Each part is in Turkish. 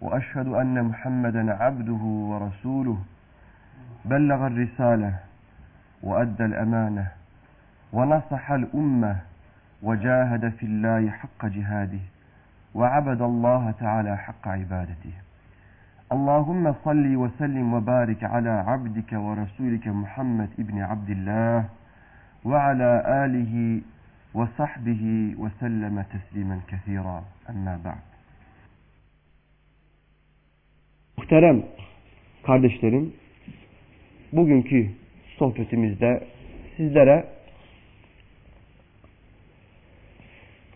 وأشهد أن محمدا عبده ورسوله. بلغ الرسالة وأدى الأمانة ونصح الأمة وجاهد في الله حق جهاده وعبد الله تعالى حق عبادته. اللهم صل وسلم وبارك على عبدك ورسولك محمد ابن عبد الله وعلى آله وصحبه وسلم تسليما كثيرا. أما بعد. Muhterem kardeşlerim, bugünkü sohbetimizde sizlere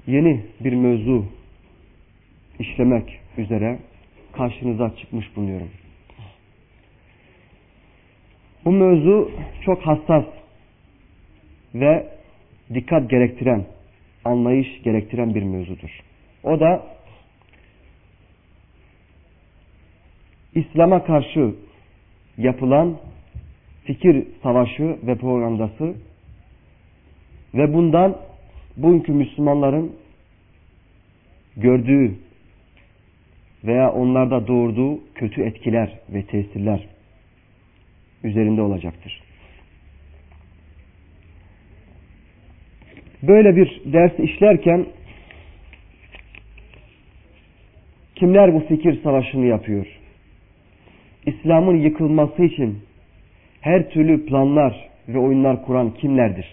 yeni bir mevzu işlemek üzere karşınıza çıkmış bulunuyorum. Bu mevzu çok hassas ve dikkat gerektiren, anlayış gerektiren bir mevzudur. O da İslam'a karşı yapılan fikir savaşı ve propagandası ve bundan bugünkü Müslümanların gördüğü veya onlarda doğurduğu kötü etkiler ve tesirler üzerinde olacaktır. Böyle bir ders işlerken kimler bu fikir savaşını yapıyor? İslam'ın yıkılması için her türlü planlar ve oyunlar kuran kimlerdir?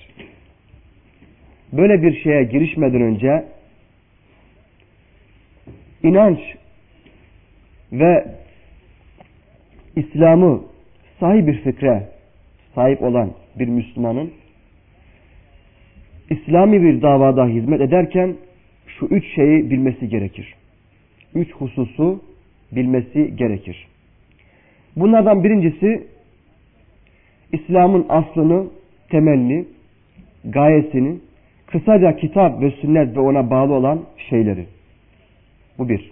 Böyle bir şeye girişmeden önce inanç ve İslam'ı sahip bir fikre sahip olan bir Müslümanın İslami bir davada hizmet ederken şu üç şeyi bilmesi gerekir. Üç hususu bilmesi gerekir. Bunlardan birincisi İslam'ın aslını, temelini, gayesini, kısaca kitap ve sünnet ve ona bağlı olan şeyleri. Bu bir.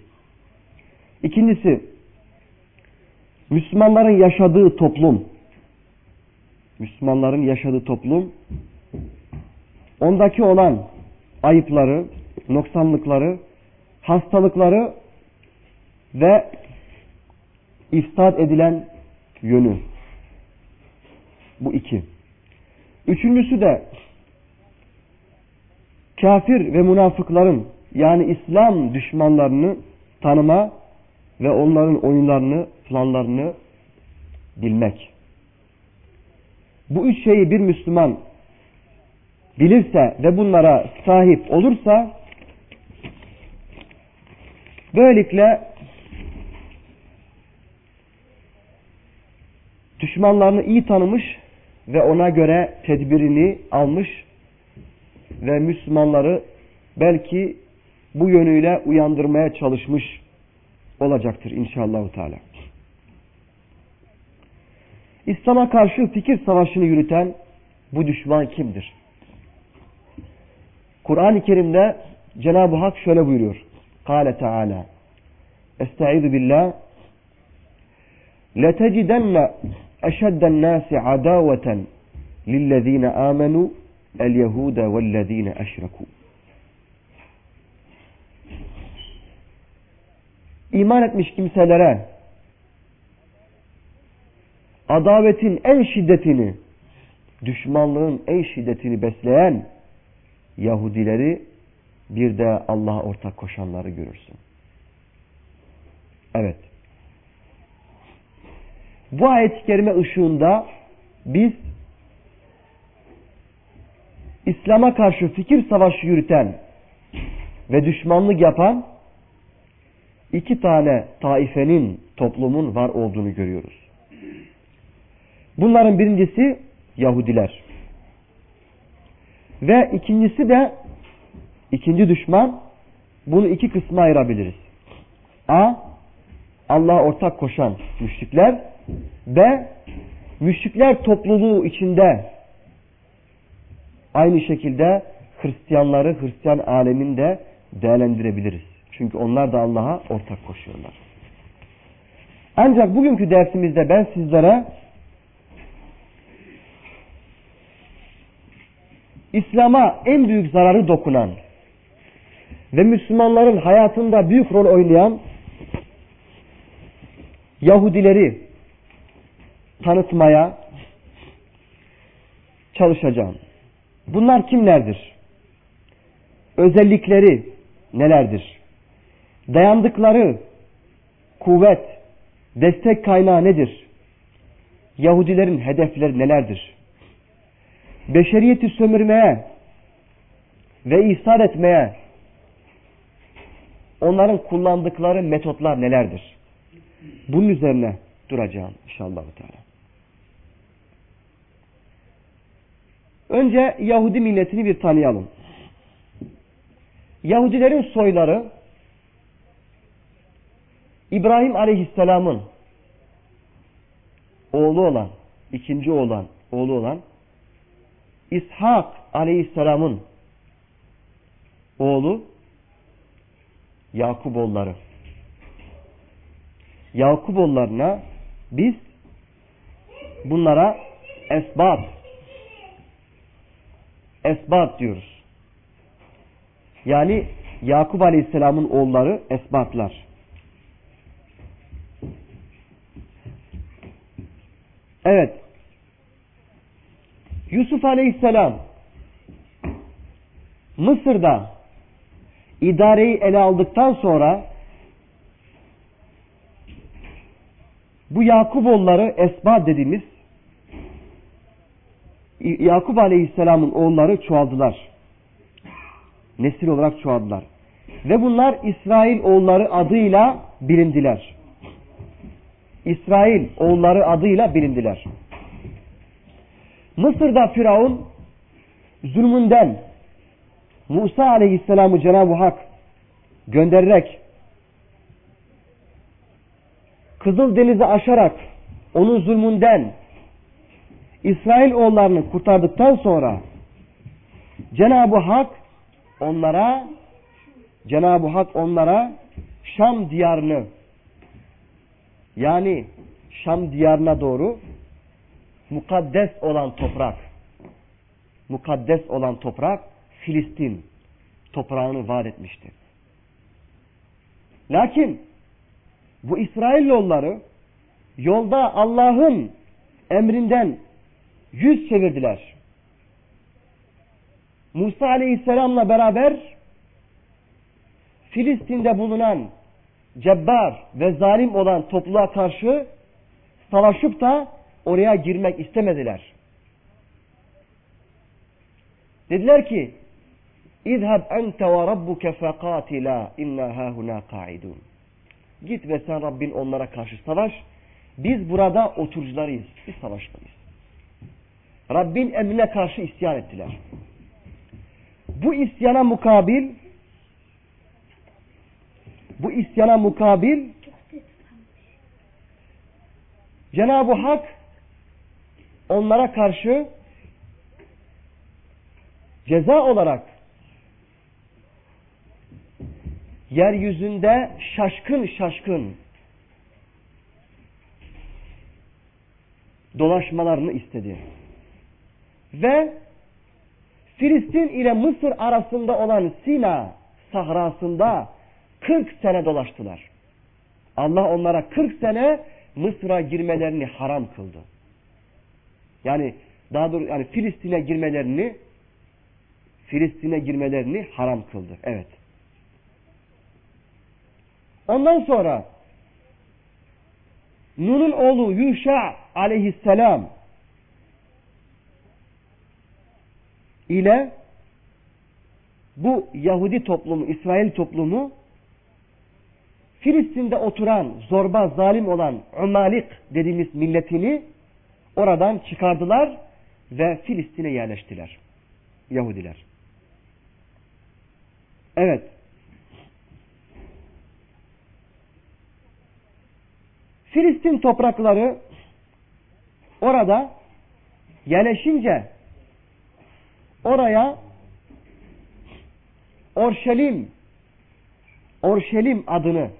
İkincisi, Müslümanların yaşadığı toplum, Müslümanların yaşadığı toplum, ondaki olan ayıpları, noksanlıkları, hastalıkları ve ifsad edilen yönü. Bu iki. Üçüncüsü de kafir ve münafıkların yani İslam düşmanlarını tanıma ve onların oyunlarını, planlarını bilmek. Bu üç şeyi bir Müslüman bilirse ve bunlara sahip olursa böylelikle düşmanlarını iyi tanımış ve ona göre tedbirini almış ve Müslümanları belki bu yönüyle uyandırmaya çalışmış olacaktır inşallah Teala. İslam'a karşı fikir savaşını yürüten bu düşman kimdir? Kur'an-ı Kerim'de Cenab-ı Hak şöyle buyuruyor. Kale Teala Estaizu billah لَتَجِدَنَّ أشد الناس عداوة للذين آمنوا اليهود والذين أشركوا İman etmiş kimselere adavetin en şiddetini, düşmanlığın en şiddetini besleyen Yahudileri bir de Allah'a ortak koşanları görürsün. Evet. Bu ayet-i kerime ışığında biz İslam'a karşı fikir savaşı yürüten ve düşmanlık yapan iki tane taifenin, toplumun var olduğunu görüyoruz. Bunların birincisi Yahudiler. Ve ikincisi de ikinci düşman bunu iki kısma ayırabiliriz. A. Allah'a ortak koşan müşrikler ve müşrikler topluluğu içinde aynı şekilde Hristiyanları, Hristiyan aleminde değerlendirebiliriz. Çünkü onlar da Allah'a ortak koşuyorlar. Ancak bugünkü dersimizde ben sizlere İslam'a en büyük zararı dokunan ve Müslümanların hayatında büyük rol oynayan Yahudileri tanıtmaya çalışacağım. Bunlar kimlerdir? Özellikleri nelerdir? Dayandıkları kuvvet, destek kaynağı nedir? Yahudilerin hedefleri nelerdir? Beşeriyeti sömürmeye ve ihsar etmeye onların kullandıkları metotlar nelerdir? Bunun üzerine duracağım inşallah. Teala. Önce Yahudi milletini bir tanıyalım. Yahudilerin soyları İbrahim Aleyhisselam'ın oğlu olan, ikinci olan, oğlu olan İshak Aleyhisselam'ın oğlu Yakuboğulları. Yakuboğullarına biz bunlara esbat esbat diyoruz. Yani Yakup Aleyhisselam'ın oğulları esbatlar. Evet. Yusuf Aleyhisselam Mısır'da idareyi ele aldıktan sonra bu Yakuboğulları esbat dediğimiz Yakup Aleyhisselam'ın oğulları çoğaldılar. Nesil olarak çoğaldılar. Ve bunlar İsrail oğulları adıyla bilindiler. İsrail oğulları adıyla bilindiler. Mısır'da Firavun zulmünden Musa Aleyhisselam'ı Cenab-ı Hak göndererek Kızıl Deniz'i aşarak onun zulmünden İsrail oğullarını kurtardıktan sonra Cenab-ı Hak onlara Cenab-ı Hak onlara Şam diyarını yani Şam diyarına doğru mukaddes olan toprak mukaddes olan toprak Filistin toprağını vaat etmişti. Lakin bu İsrailoğulları yolda Allah'ın emrinden yüz çevirdiler. Musa Aleyhisselam'la beraber Filistin'de bulunan cebbar ve zalim olan topluluğa karşı savaşıp da oraya girmek istemediler. Dediler ki İzhab ente ve rabbuke fekatila inna hahuna kaidun. Git ve sen Rabbin onlara karşı savaş. Biz burada oturucularıyız. Biz savaşmayız. Rabbin emrine karşı isyan ettiler. Bu isyana mukabil bu isyana mukabil Cenab-ı Hak onlara karşı ceza olarak yeryüzünde şaşkın şaşkın dolaşmalarını istedi. Ve Filistin ile Mısır arasında olan Sina sahrasında 40 sene dolaştılar. Allah onlara 40 sene Mısır'a girmelerini haram kıldı. Yani daha doğrusu yani Filistin'e girmelerini Filistin'e girmelerini haram kıldı. Evet. Ondan sonra Nun'un oğlu Yuşa aleyhisselam ile bu Yahudi toplumu, İsrail toplumu Filistin'de oturan, zorba, zalim olan Umalik dediğimiz milletini oradan çıkardılar ve Filistin'e yerleştiler. Yahudiler. Evet. Filistin toprakları orada yerleşince oraya Orşelim Orşelim adını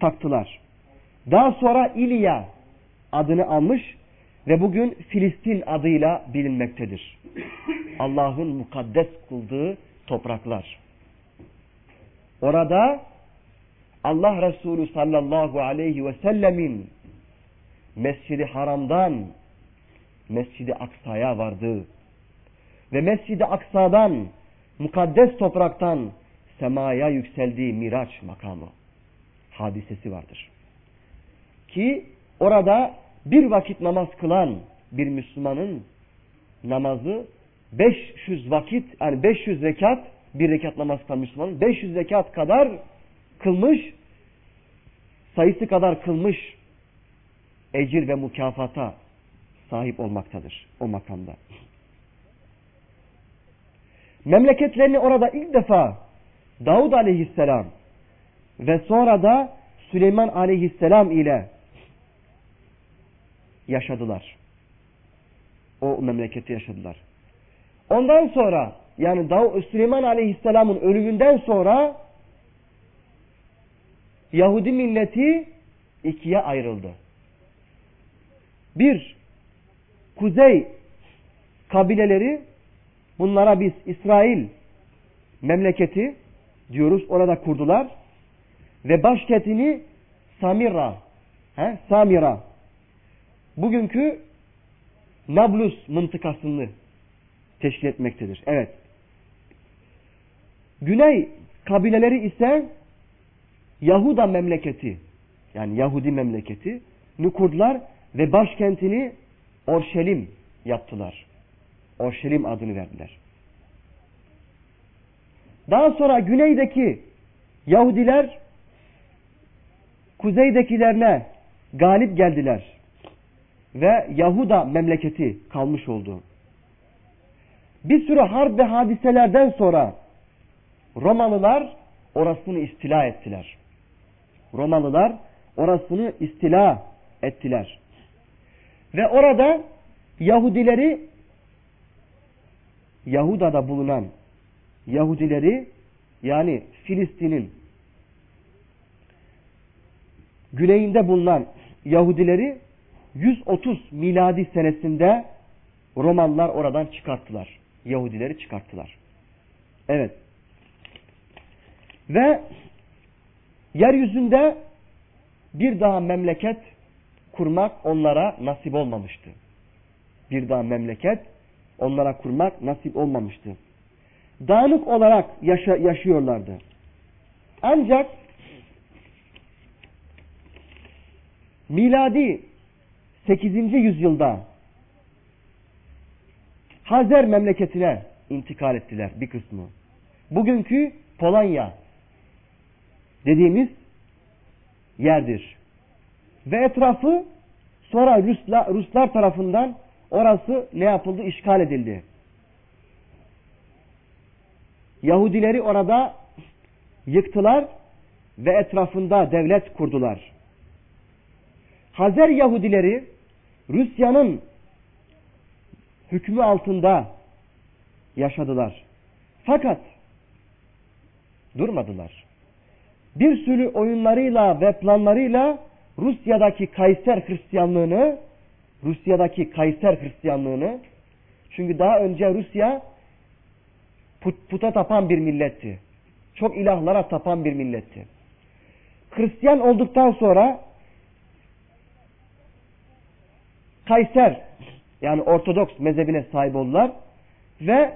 taktılar. Daha sonra İlya adını almış ve bugün Filistin adıyla bilinmektedir. Allah'ın mukaddes kıldığı topraklar. Orada Allah Resulü sallallahu aleyhi ve sellemin Mescidi Haram'dan Mescidi Aksa'ya vardı. Ve Mescidi Aksa'dan mukaddes topraktan semaya yükseldiği Miraç makamı hadisesi vardır. Ki orada bir vakit namaz kılan bir Müslümanın namazı 500 vakit yani 500 rekat bir rekat namaz kılan Müslümanın 500 rekat kadar kılmış sayısı kadar kılmış ecir ve mükafata sahip olmaktadır o makamda. Memleketlerini orada ilk defa Davud aleyhisselam ve sonra da Süleyman aleyhisselam ile yaşadılar. O memlekette yaşadılar. Ondan sonra yani Süleyman aleyhisselamın ölümünden sonra Yahudi milleti ikiye ayrıldı. Bir, kuzey kabileleri bunlara biz İsrail memleketi diyoruz orada kurdular ve başkentini Samira he, Samira bugünkü Nablus mıntıkasını teşkil etmektedir. Evet. Güney kabileleri ise Yahuda memleketi yani Yahudi memleketi kurdular ve başkentini Orşelim yaptılar. Orşelim adını verdiler. Daha sonra güneydeki Yahudiler kuzeydekilerine galip geldiler. Ve Yahuda memleketi kalmış oldu. Bir sürü harp ve hadiselerden sonra Romalılar orasını istila ettiler. Romalılar orasını istila ettiler. Ve orada Yahudileri Yahuda'da bulunan Yahudileri yani Filistin'in güneyinde bulunan Yahudileri 130 miladi senesinde Romalılar oradan çıkarttılar. Yahudileri çıkarttılar. Evet. Ve yeryüzünde bir daha memleket kurmak onlara nasip olmamıştı. Bir daha memleket onlara kurmak nasip olmamıştı. Dağınık olarak yaşa yaşıyorlardı. Ancak miladi 8. yüzyılda Hazer memleketine intikal ettiler bir kısmı. Bugünkü Polonya dediğimiz yerdir. Ve etrafı sonra Ruslar, Ruslar tarafından orası ne yapıldı? İşgal edildi. Yahudileri orada yıktılar ve etrafında devlet kurdular. Hazer Yahudileri Rusya'nın hükmü altında yaşadılar. Fakat durmadılar. Bir sürü oyunlarıyla ve planlarıyla Rusya'daki Kayser Hristiyanlığını Rusya'daki Kayser Hristiyanlığını çünkü daha önce Rusya put, puta tapan bir milletti. Çok ilahlara tapan bir milletti. Hristiyan olduktan sonra Kayser yani Ortodoks mezhebine sahip oldular ve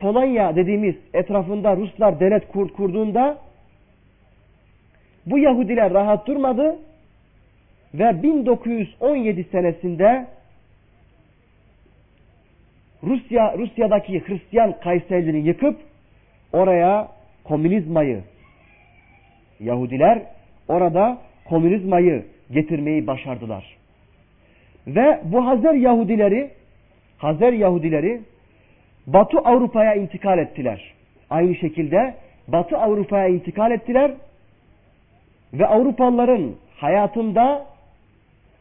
Polonya dediğimiz etrafında Ruslar devlet kur, kurduğunda bu Yahudiler rahat durmadı ve 1917 senesinde Rusya Rusya'daki Hristiyan Kayserliğini yıkıp oraya komünizmayı Yahudiler orada komünizmayı getirmeyi başardılar. Ve bu Hazer Yahudileri Hazer Yahudileri Batı Avrupa'ya intikal ettiler. Aynı şekilde Batı Avrupa'ya intikal ettiler ve Avrupalıların hayatında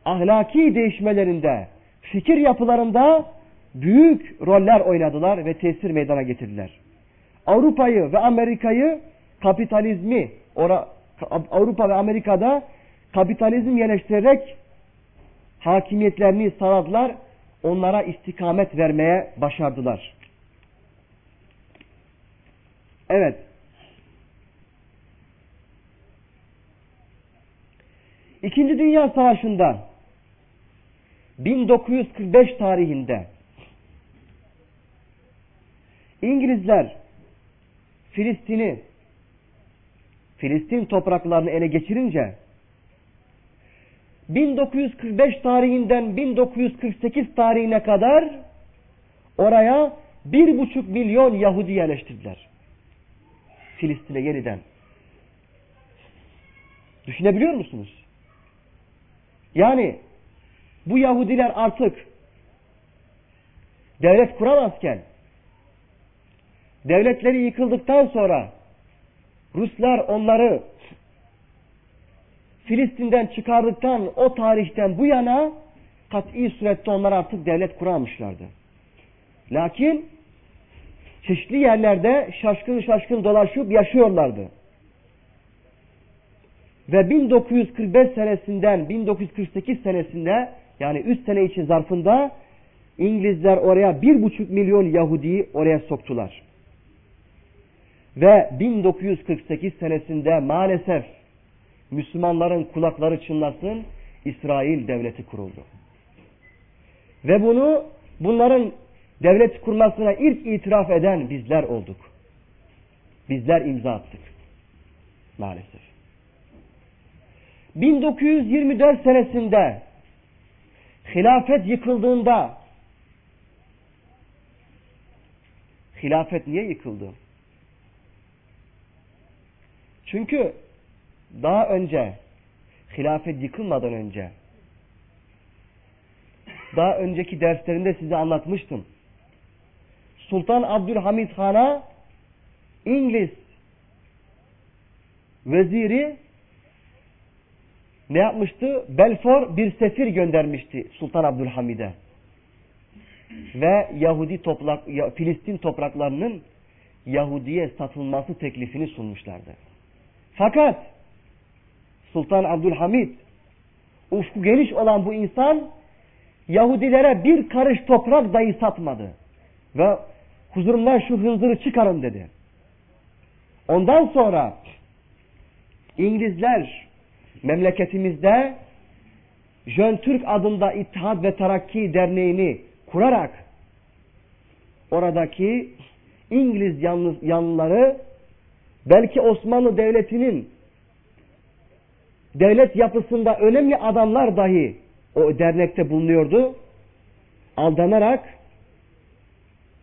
ahlaki değişmelerinde, fikir yapılarında büyük roller oynadılar ve tesir meydana getirdiler. Avrupa'yı ve Amerika'yı kapitalizmi Avrupa ve Amerika'da kapitalizm yerleştirerek hakimiyetlerini sağladılar. Onlara istikamet vermeye başardılar. Evet. İkinci Dünya Savaşı'nda 1945 tarihinde İngilizler Filistin'i Filistin topraklarını ele geçirince 1945 tarihinden 1948 tarihine kadar oraya bir buçuk milyon Yahudi yerleştirdiler. Filistin'e yeniden. Düşünebiliyor musunuz? Yani bu Yahudiler artık devlet kuramazken devletleri yıkıldıktan sonra Ruslar onları Filistin'den çıkardıktan o tarihten bu yana kat'i surette onlar artık devlet kuramamışlardı. Lakin çeşitli yerlerde şaşkın şaşkın dolaşıp yaşıyorlardı. Ve 1945 senesinden 1948 senesinde yani 3 sene için zarfında İngilizler oraya bir buçuk milyon Yahudi'yi oraya soktular. Ve 1948 senesinde maalesef Müslümanların kulakları çınlasın İsrail devleti kuruldu. Ve bunu bunların devlet kurmasına ilk itiraf eden bizler olduk. Bizler imza attık. Maalesef. 1924 senesinde hilafet yıkıldığında hilafet niye yıkıldı? Çünkü daha önce hilafet yıkılmadan önce daha önceki derslerinde size anlatmıştım. Sultan Abdülhamid Han'a İngiliz veziri ne yapmıştı? Belfor bir sefir göndermişti Sultan Abdülhamid'e. Ve Yahudi toprak, Filistin topraklarının Yahudi'ye satılması teklifini sunmuşlardı. Fakat Sultan Abdülhamid ufku geniş olan bu insan Yahudilere bir karış toprak dahi satmadı. Ve huzurumdan şu hınzırı çıkarın dedi. Ondan sonra İngilizler memleketimizde Jön Türk adında İttihat ve Terakki Derneği'ni kurarak oradaki İngiliz yanlıları belki Osmanlı Devleti'nin devlet yapısında önemli adamlar dahi o dernekte bulunuyordu. Aldanarak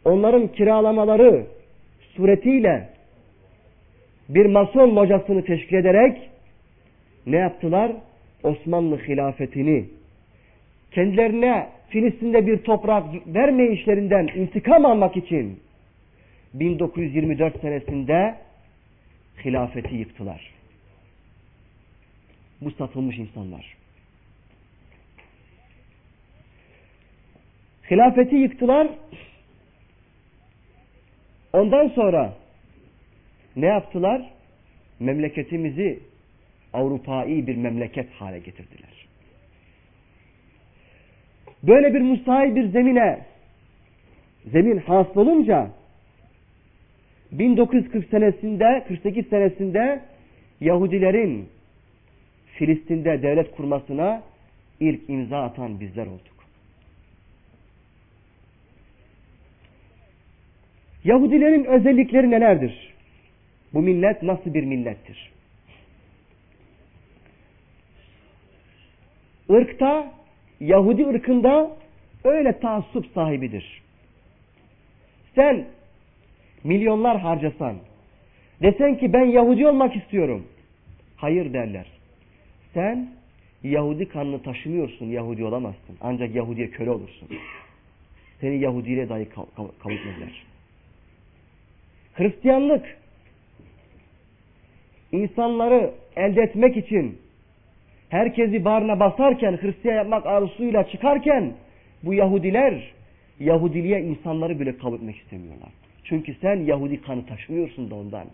onların kiralamaları suretiyle bir mason locasını teşkil ederek ne yaptılar? Osmanlı hilafetini kendilerine Filistin'de bir toprak verme işlerinden intikam almak için 1924 senesinde hilafeti yıktılar. Bu satılmış insanlar. Hilafeti yıktılar. Ondan sonra ne yaptılar? Memleketimizi Avrupa'yı bir memleket hale getirdiler. Böyle bir müsait bir zemine zemin hasıl olunca 1940 senesinde 48 senesinde Yahudilerin Filistin'de devlet kurmasına ilk imza atan bizler olduk. Yahudilerin özellikleri nelerdir? Bu millet nasıl bir millettir? Irkta, Yahudi ırkında öyle taassup sahibidir. Sen milyonlar harcasan, desen ki ben Yahudi olmak istiyorum. Hayır derler. Sen Yahudi kanını taşımıyorsun, Yahudi olamazsın. Ancak Yahudi'ye köle olursun. Seni Yahudiyle dahi ederler. Hristiyanlık insanları elde etmek için herkesi bağrına basarken, Hristiyan yapmak arzusuyla çıkarken bu Yahudiler Yahudiliğe insanları bile kabul etmek istemiyorlar. Çünkü sen Yahudi kanı taşımıyorsun da ondan.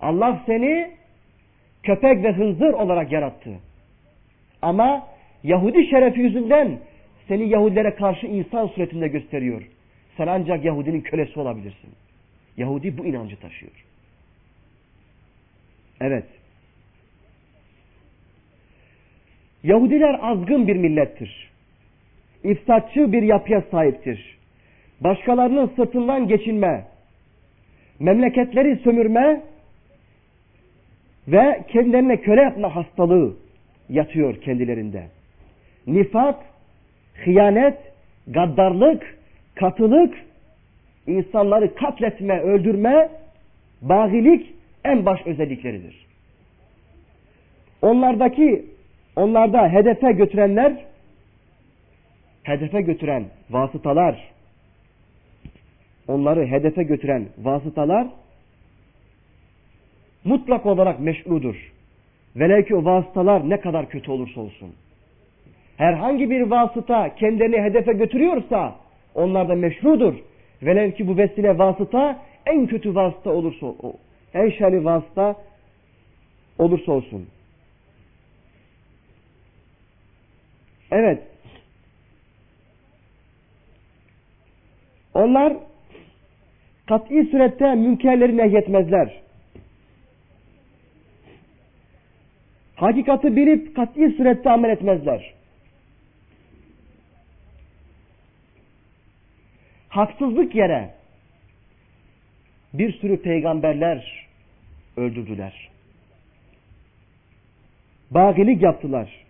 Allah seni köpek ve hınzır olarak yarattı. Ama Yahudi şerefi yüzünden seni Yahudilere karşı insan suretinde gösteriyor. Sen ancak Yahudinin kölesi olabilirsin. Yahudi bu inancı taşıyor. Evet. Yahudiler azgın bir millettir. İfsatçı bir yapıya sahiptir. Başkalarının sırtından geçinme, memleketleri sömürme ve kendilerine köle yapma hastalığı yatıyor kendilerinde. Nifak, hıyanet, gaddarlık, katılık, insanları katletme, öldürme, bagilik en baş özellikleridir. Onlardaki, onlarda hedefe götürenler, hedefe götüren vasıtalar, onları hedefe götüren vasıtalar mutlak olarak meşrudur. Velev ki o vasıtalar ne kadar kötü olursa olsun. Herhangi bir vasıta kendini hedefe götürüyorsa onlar da meşrudur. Velev ki bu vesile vasıta en kötü vasıta olursa, en şerli vasıta olursa olsun. Evet. Onlar kat'i surette münkerleri nehyetmezler. Hakikati bilip kat'i surette amel etmezler. Haksızlık yere bir sürü peygamberler öldürdüler. Bagilik yaptılar.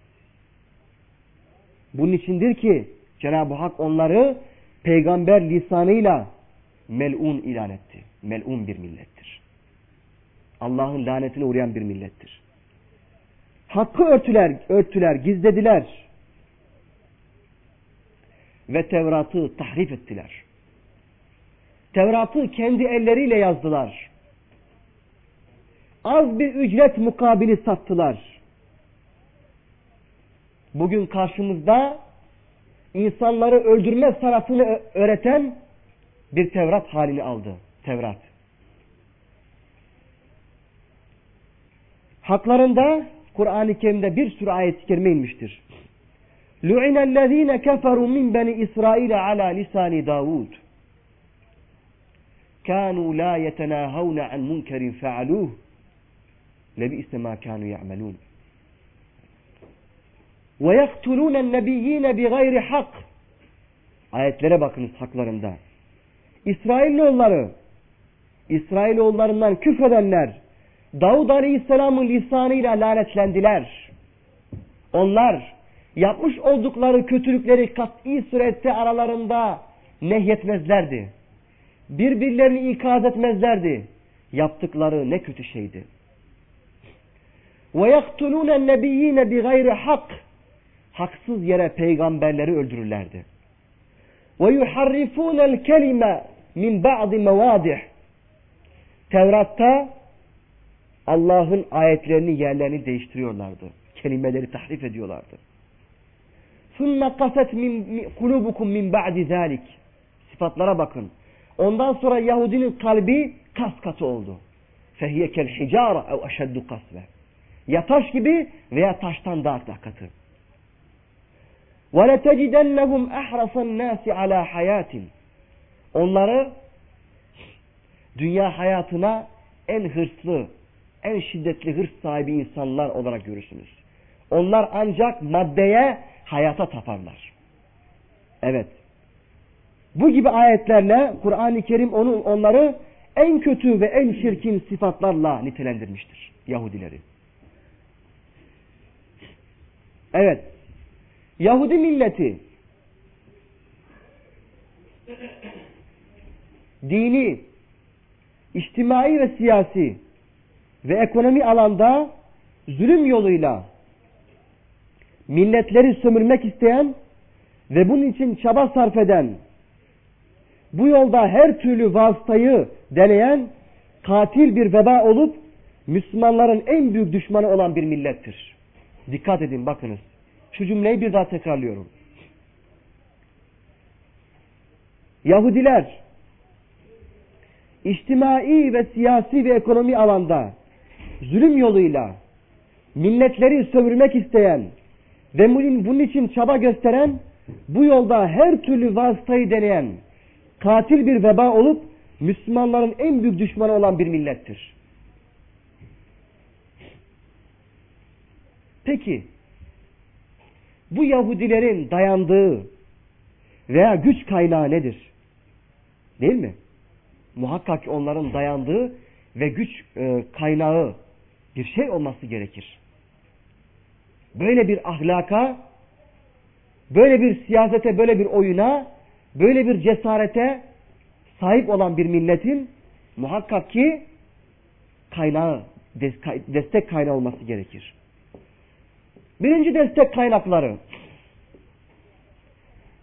Bunun içindir ki Cenab-ı Hak onları peygamber lisanıyla melun ilan etti. Melun bir millettir. Allah'ın lanetine uğrayan bir millettir. Hakkı örtüler, örtüler, gizlediler. Ve Tevrat'ı tahrif ettiler. Tevrat'ı kendi elleriyle yazdılar. Az bir ücret mukabili sattılar bugün karşımızda insanları öldürme sanatını öğreten bir Tevrat halini aldı. Tevrat. Haklarında Kur'an-ı Kerim'de bir sürü ayet-i kerime inmiştir. لُعِنَ الَّذ۪ينَ كَفَرُوا مِنْ بَنِ إِسْرَائِيلَ عَلَى لِسَانِ دَاوُودُ كَانُوا لَا يَتَنَاهَوْنَ عَنْ مُنْكَرٍ فَعَلُوهُ لَبِئِسَ مَا كَانُوا يَعْمَلُونَ وَيَقْتُلُونَ النَّبِيِّينَ بِغَيْرِ حَقٍّ Ayetlere bakınız haklarında. İsrailoğulları, İsrailoğullarından küfredenler, Davud Aleyhisselam'ın lisanıyla lanetlendiler. Onlar yapmış oldukları kötülükleri kat'i surette aralarında nehyetmezlerdi. Birbirlerini ikaz etmezlerdi. Yaptıkları ne kötü şeydi. وَيَقْتُلُونَ النَّبِيِّينَ بِغَيْرِ hak Haksız yere peygamberleri öldürürlerdi. وَيُحَرِّفُونَ الْكَلِمَ min ba'di mevadih. Tevrat'ta Allah'ın ayetlerini yerlerini değiştiriyorlardı. Kelimeleri tahrif ediyorlardı. ثُمَّ قَسَتْ مِنْ قُلُوبُكُمْ مِنْ بَعْدِ ذَٰلِكِ Sıfatlara bakın. Ondan sonra Yahudinin kalbi kas katı oldu. فَهِيَ كَالْحِجَارَ اَوْ اَشَدُّ قَسْوَ Ya taş gibi veya taştan daha da katı. وَلَتَجِدَنَّهُمْ اَحْرَصَ النَّاسِ عَلَى حَيَاتٍ Onları dünya hayatına en hırslı, en şiddetli hırs sahibi insanlar olarak görürsünüz. Onlar ancak maddeye, hayata taparlar. Evet. Bu gibi ayetlerle Kur'an-ı Kerim onu, onları en kötü ve en çirkin sıfatlarla nitelendirmiştir. Yahudileri. Evet. Yahudi milleti dini, içtimai ve siyasi ve ekonomi alanda zulüm yoluyla milletleri sömürmek isteyen ve bunun için çaba sarf eden, bu yolda her türlü vasıtayı deneyen katil bir veba olup Müslümanların en büyük düşmanı olan bir millettir. Dikkat edin bakınız. Şu cümleyi bir daha tekrarlıyorum. Yahudiler içtimai ve siyasi ve ekonomi alanda zulüm yoluyla milletleri sömürmek isteyen ve bunun için çaba gösteren bu yolda her türlü vasıtayı deneyen katil bir veba olup Müslümanların en büyük düşmanı olan bir millettir. Peki bu Yahudilerin dayandığı veya güç kaynağı nedir? Değil mi? Muhakkak onların dayandığı ve güç e, kaynağı bir şey olması gerekir. Böyle bir ahlaka, böyle bir siyasete, böyle bir oyuna, böyle bir cesarete sahip olan bir milletin muhakkak ki kaynağı, destek kaynağı olması gerekir. Birinci destek kaynakları.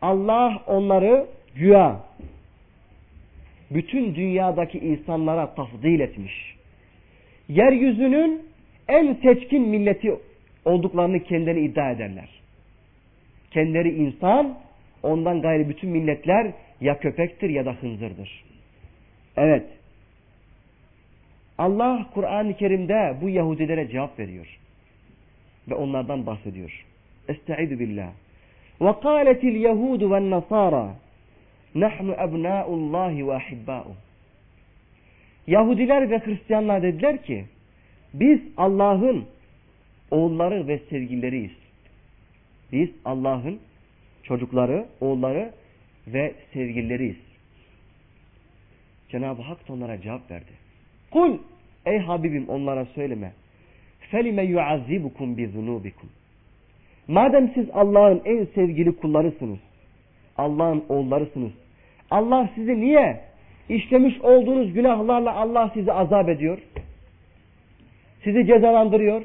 Allah onları güya bütün dünyadaki insanlara tafdil etmiş. Yeryüzünün en seçkin milleti olduklarını kendileri iddia ederler. Kendileri insan, ondan gayri bütün milletler ya köpektir ya da hınzırdır. Evet. Allah Kur'an-ı Kerim'de bu Yahudilere cevap veriyor. Ve onlardan bahsediyor. Estaizu billah. Yehudu ve nasara nahnu ebnâullâhi ve ahibbâuh. Yahudiler ve Hristiyanlar dediler ki biz Allah'ın oğulları ve sevgilileriyiz. Biz Allah'ın çocukları, oğulları ve sevgilileriyiz. Cenab-ı Hak onlara cevap verdi. Kul ey Habibim onlara söyleme. Felime yuazzibukum bi zunubikum. Madem siz Allah'ın en sevgili kullarısınız. Allah'ın oğullarısınız. Allah sizi niye işlemiş olduğunuz günahlarla Allah sizi azap ediyor? Sizi cezalandırıyor.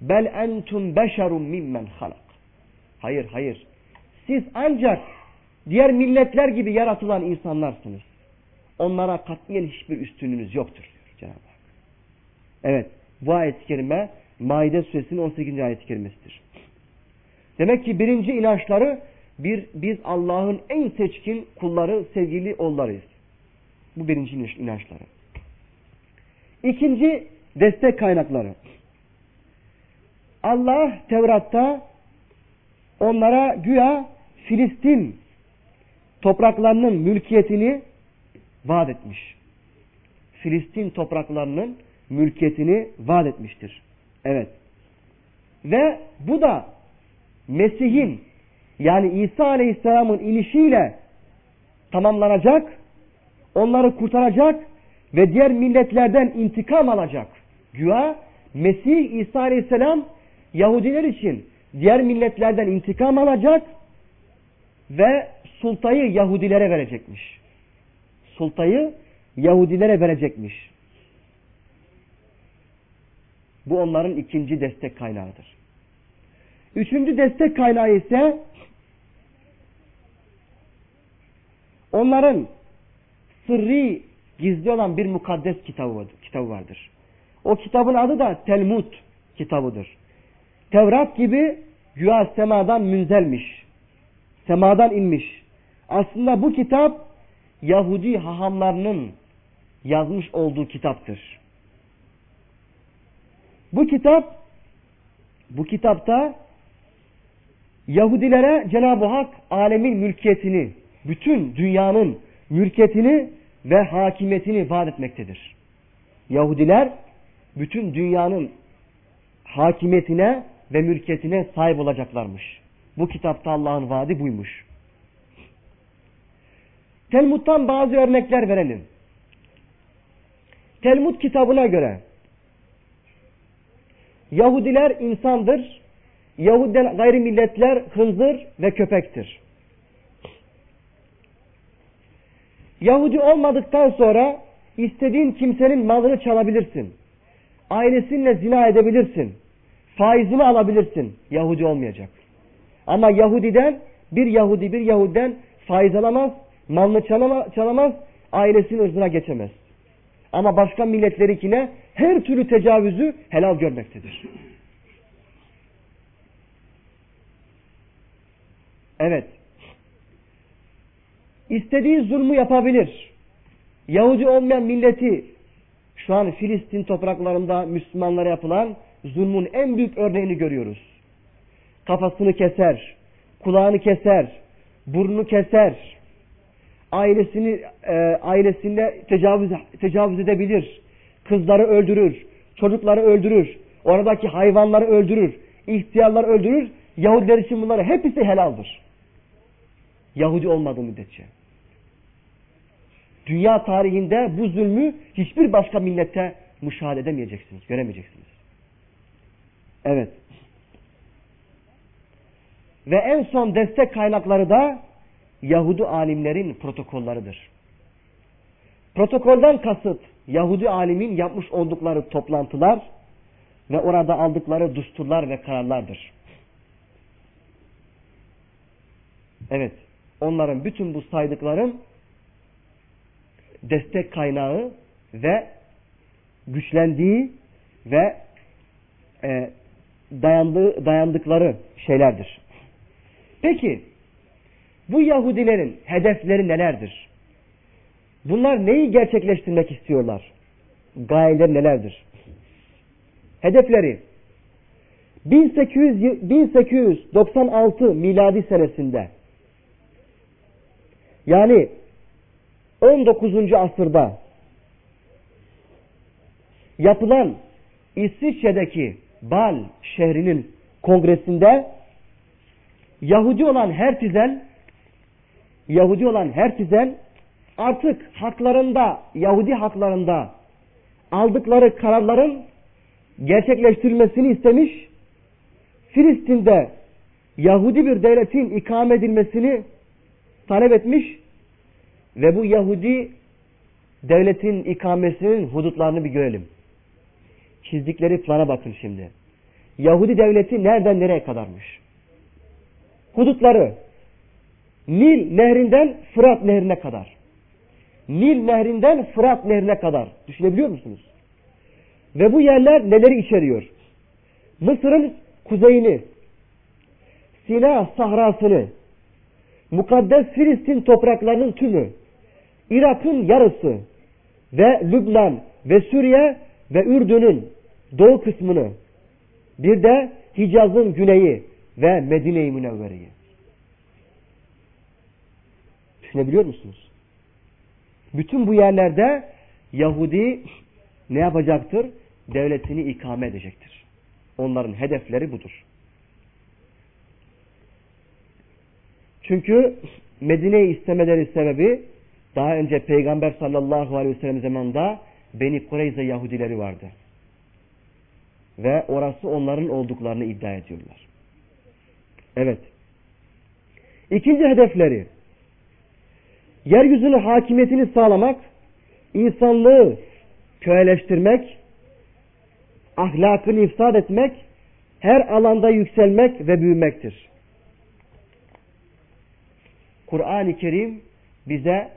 Bel entum beşerun mimmen halak. Hayır hayır. Siz ancak diğer milletler gibi yaratılan insanlarsınız. Onlara katiyen hiçbir üstünlüğünüz yoktur diyor Cenab-ı Hak. Evet bu ayet-i kerime Maide suresinin 18. ayet-i kerimesidir. Demek ki birinci inançları bir, biz Allah'ın en seçkin kulları, sevgili oğullarıyız. Bu birinci inançları. İkinci destek kaynakları. Allah Tevrat'ta onlara güya Filistin topraklarının mülkiyetini vaat etmiş. Filistin topraklarının mülkiyetini vaat etmiştir. Evet. Ve bu da Mesih'in yani İsa Aleyhisselam'ın inişiyle tamamlanacak, onları kurtaracak ve diğer milletlerden intikam alacak. Güya Mesih İsa Aleyhisselam Yahudiler için diğer milletlerden intikam alacak ve sultayı Yahudilere verecekmiş. Sultayı Yahudilere verecekmiş. Bu onların ikinci destek kaynağıdır. Üçüncü destek kaynağı ise onların sırrı gizli olan bir mukaddes kitabı, kitabı vardır. O kitabın adı da Telmud kitabıdır. Tevrat gibi güya semadan münzelmiş. Semadan inmiş. Aslında bu kitap Yahudi hahamlarının yazmış olduğu kitaptır. Bu kitap bu kitapta Yahudilere Cenab-ı Hak alemin mülkiyetini, bütün dünyanın mülkiyetini ve hakimiyetini vaat etmektedir. Yahudiler bütün dünyanın hakimiyetine ve mülkiyetine sahip olacaklarmış. Bu kitapta Allah'ın vaadi buymuş. Telmud'dan bazı örnekler verelim. Telmud kitabına göre Yahudiler insandır, Yahudiden gayrimilletler hınzır ve köpektir. Yahudi olmadıktan sonra istediğin kimsenin malını çalabilirsin. Ailesinle zina edebilirsin. Faizini alabilirsin. Yahudi olmayacak. Ama Yahudiden bir Yahudi bir Yahudiden faiz alamaz, malını çalama, çalamaz, ailesinin ırzına geçemez. Ama başka milletlerikine her türlü tecavüzü helal görmektedir. Evet. İstediği zulmü yapabilir. Yahudi olmayan milleti şu an Filistin topraklarında Müslümanlara yapılan zulmün en büyük örneğini görüyoruz. Kafasını keser, kulağını keser, burnunu keser, ailesini e, ailesinde tecavüz tecavüz edebilir. Kızları öldürür, çocukları öldürür, oradaki hayvanları öldürür, ihtiyarları öldürür. Yahudiler için bunları hepsi helaldir. Yahudi olmadığı müddetçe. Dünya tarihinde bu zulmü hiçbir başka millete müşahede edemeyeceksiniz, göremeyeceksiniz. Evet. Ve en son destek kaynakları da Yahudi alimlerin protokollarıdır. Protokolden kasıt Yahudi alimin yapmış oldukları toplantılar ve orada aldıkları düsturlar ve kararlardır. Evet, onların bütün bu saydıkların destek kaynağı ve güçlendiği ve e, dayandığı, dayandıkları şeylerdir. Peki bu Yahudilerin hedefleri nelerdir? Bunlar neyi gerçekleştirmek istiyorlar? Gayeler nelerdir? Hedefleri 1800, 1896 miladi senesinde yani 19. asırda yapılan İsviçre'deki Bal şehrinin kongresinde Yahudi olan Hertizel Yahudi olan Hertizel artık haklarında Yahudi haklarında aldıkları kararların gerçekleştirilmesini istemiş. Filistin'de Yahudi bir devletin ikame edilmesini talep etmiş ve bu Yahudi devletin ikamesinin hudutlarını bir görelim. Çizdikleri plana bakın şimdi. Yahudi devleti nereden nereye kadarmış? Hudutları Nil nehrinden Fırat nehrine kadar. Nil nehrinden Fırat nehrine kadar. Düşünebiliyor musunuz? Ve bu yerler neleri içeriyor? Mısır'ın kuzeyini, Sina sahrasını, mukaddes Filistin topraklarının tümü, Irak'ın yarısı ve Lübnan ve Suriye ve Ürdün'ün doğu kısmını, bir de Hicaz'ın güneyi ve Medine-i Münevvere'yi. Düşünebiliyor musunuz? Bütün bu yerlerde Yahudi ne yapacaktır? Devletini ikame edecektir. Onların hedefleri budur. Çünkü Medine'yi istemeleri sebebi daha önce Peygamber sallallahu aleyhi ve sellem zamanında Beni Kureyze Yahudileri vardı. Ve orası onların olduklarını iddia ediyorlar. Evet. İkinci hedefleri yeryüzünün hakimiyetini sağlamak, insanlığı köleleştirmek, ahlakını ifsad etmek, her alanda yükselmek ve büyümektir. Kur'an-ı Kerim bize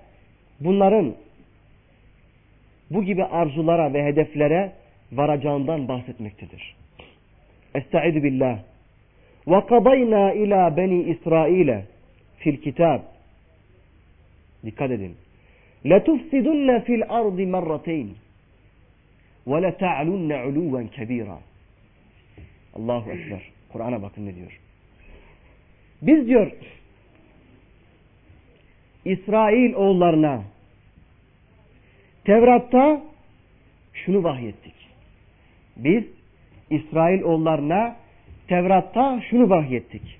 bunların bu gibi arzulara ve hedeflere varacağından bahsetmektedir. Estaizu billah. Kadayna ila beni İsrail'e fil kitab. Dikkat edin. tufsidunna fil ardi marratayn ve la leta'lunna uluven kebira. Allahu Ekber. Kur'an'a bakın ne diyor. Biz diyor İsrail oğullarına Tevrat'ta şunu vahyettik. Biz İsrail oğullarına Tevrat'ta şunu vahyettik.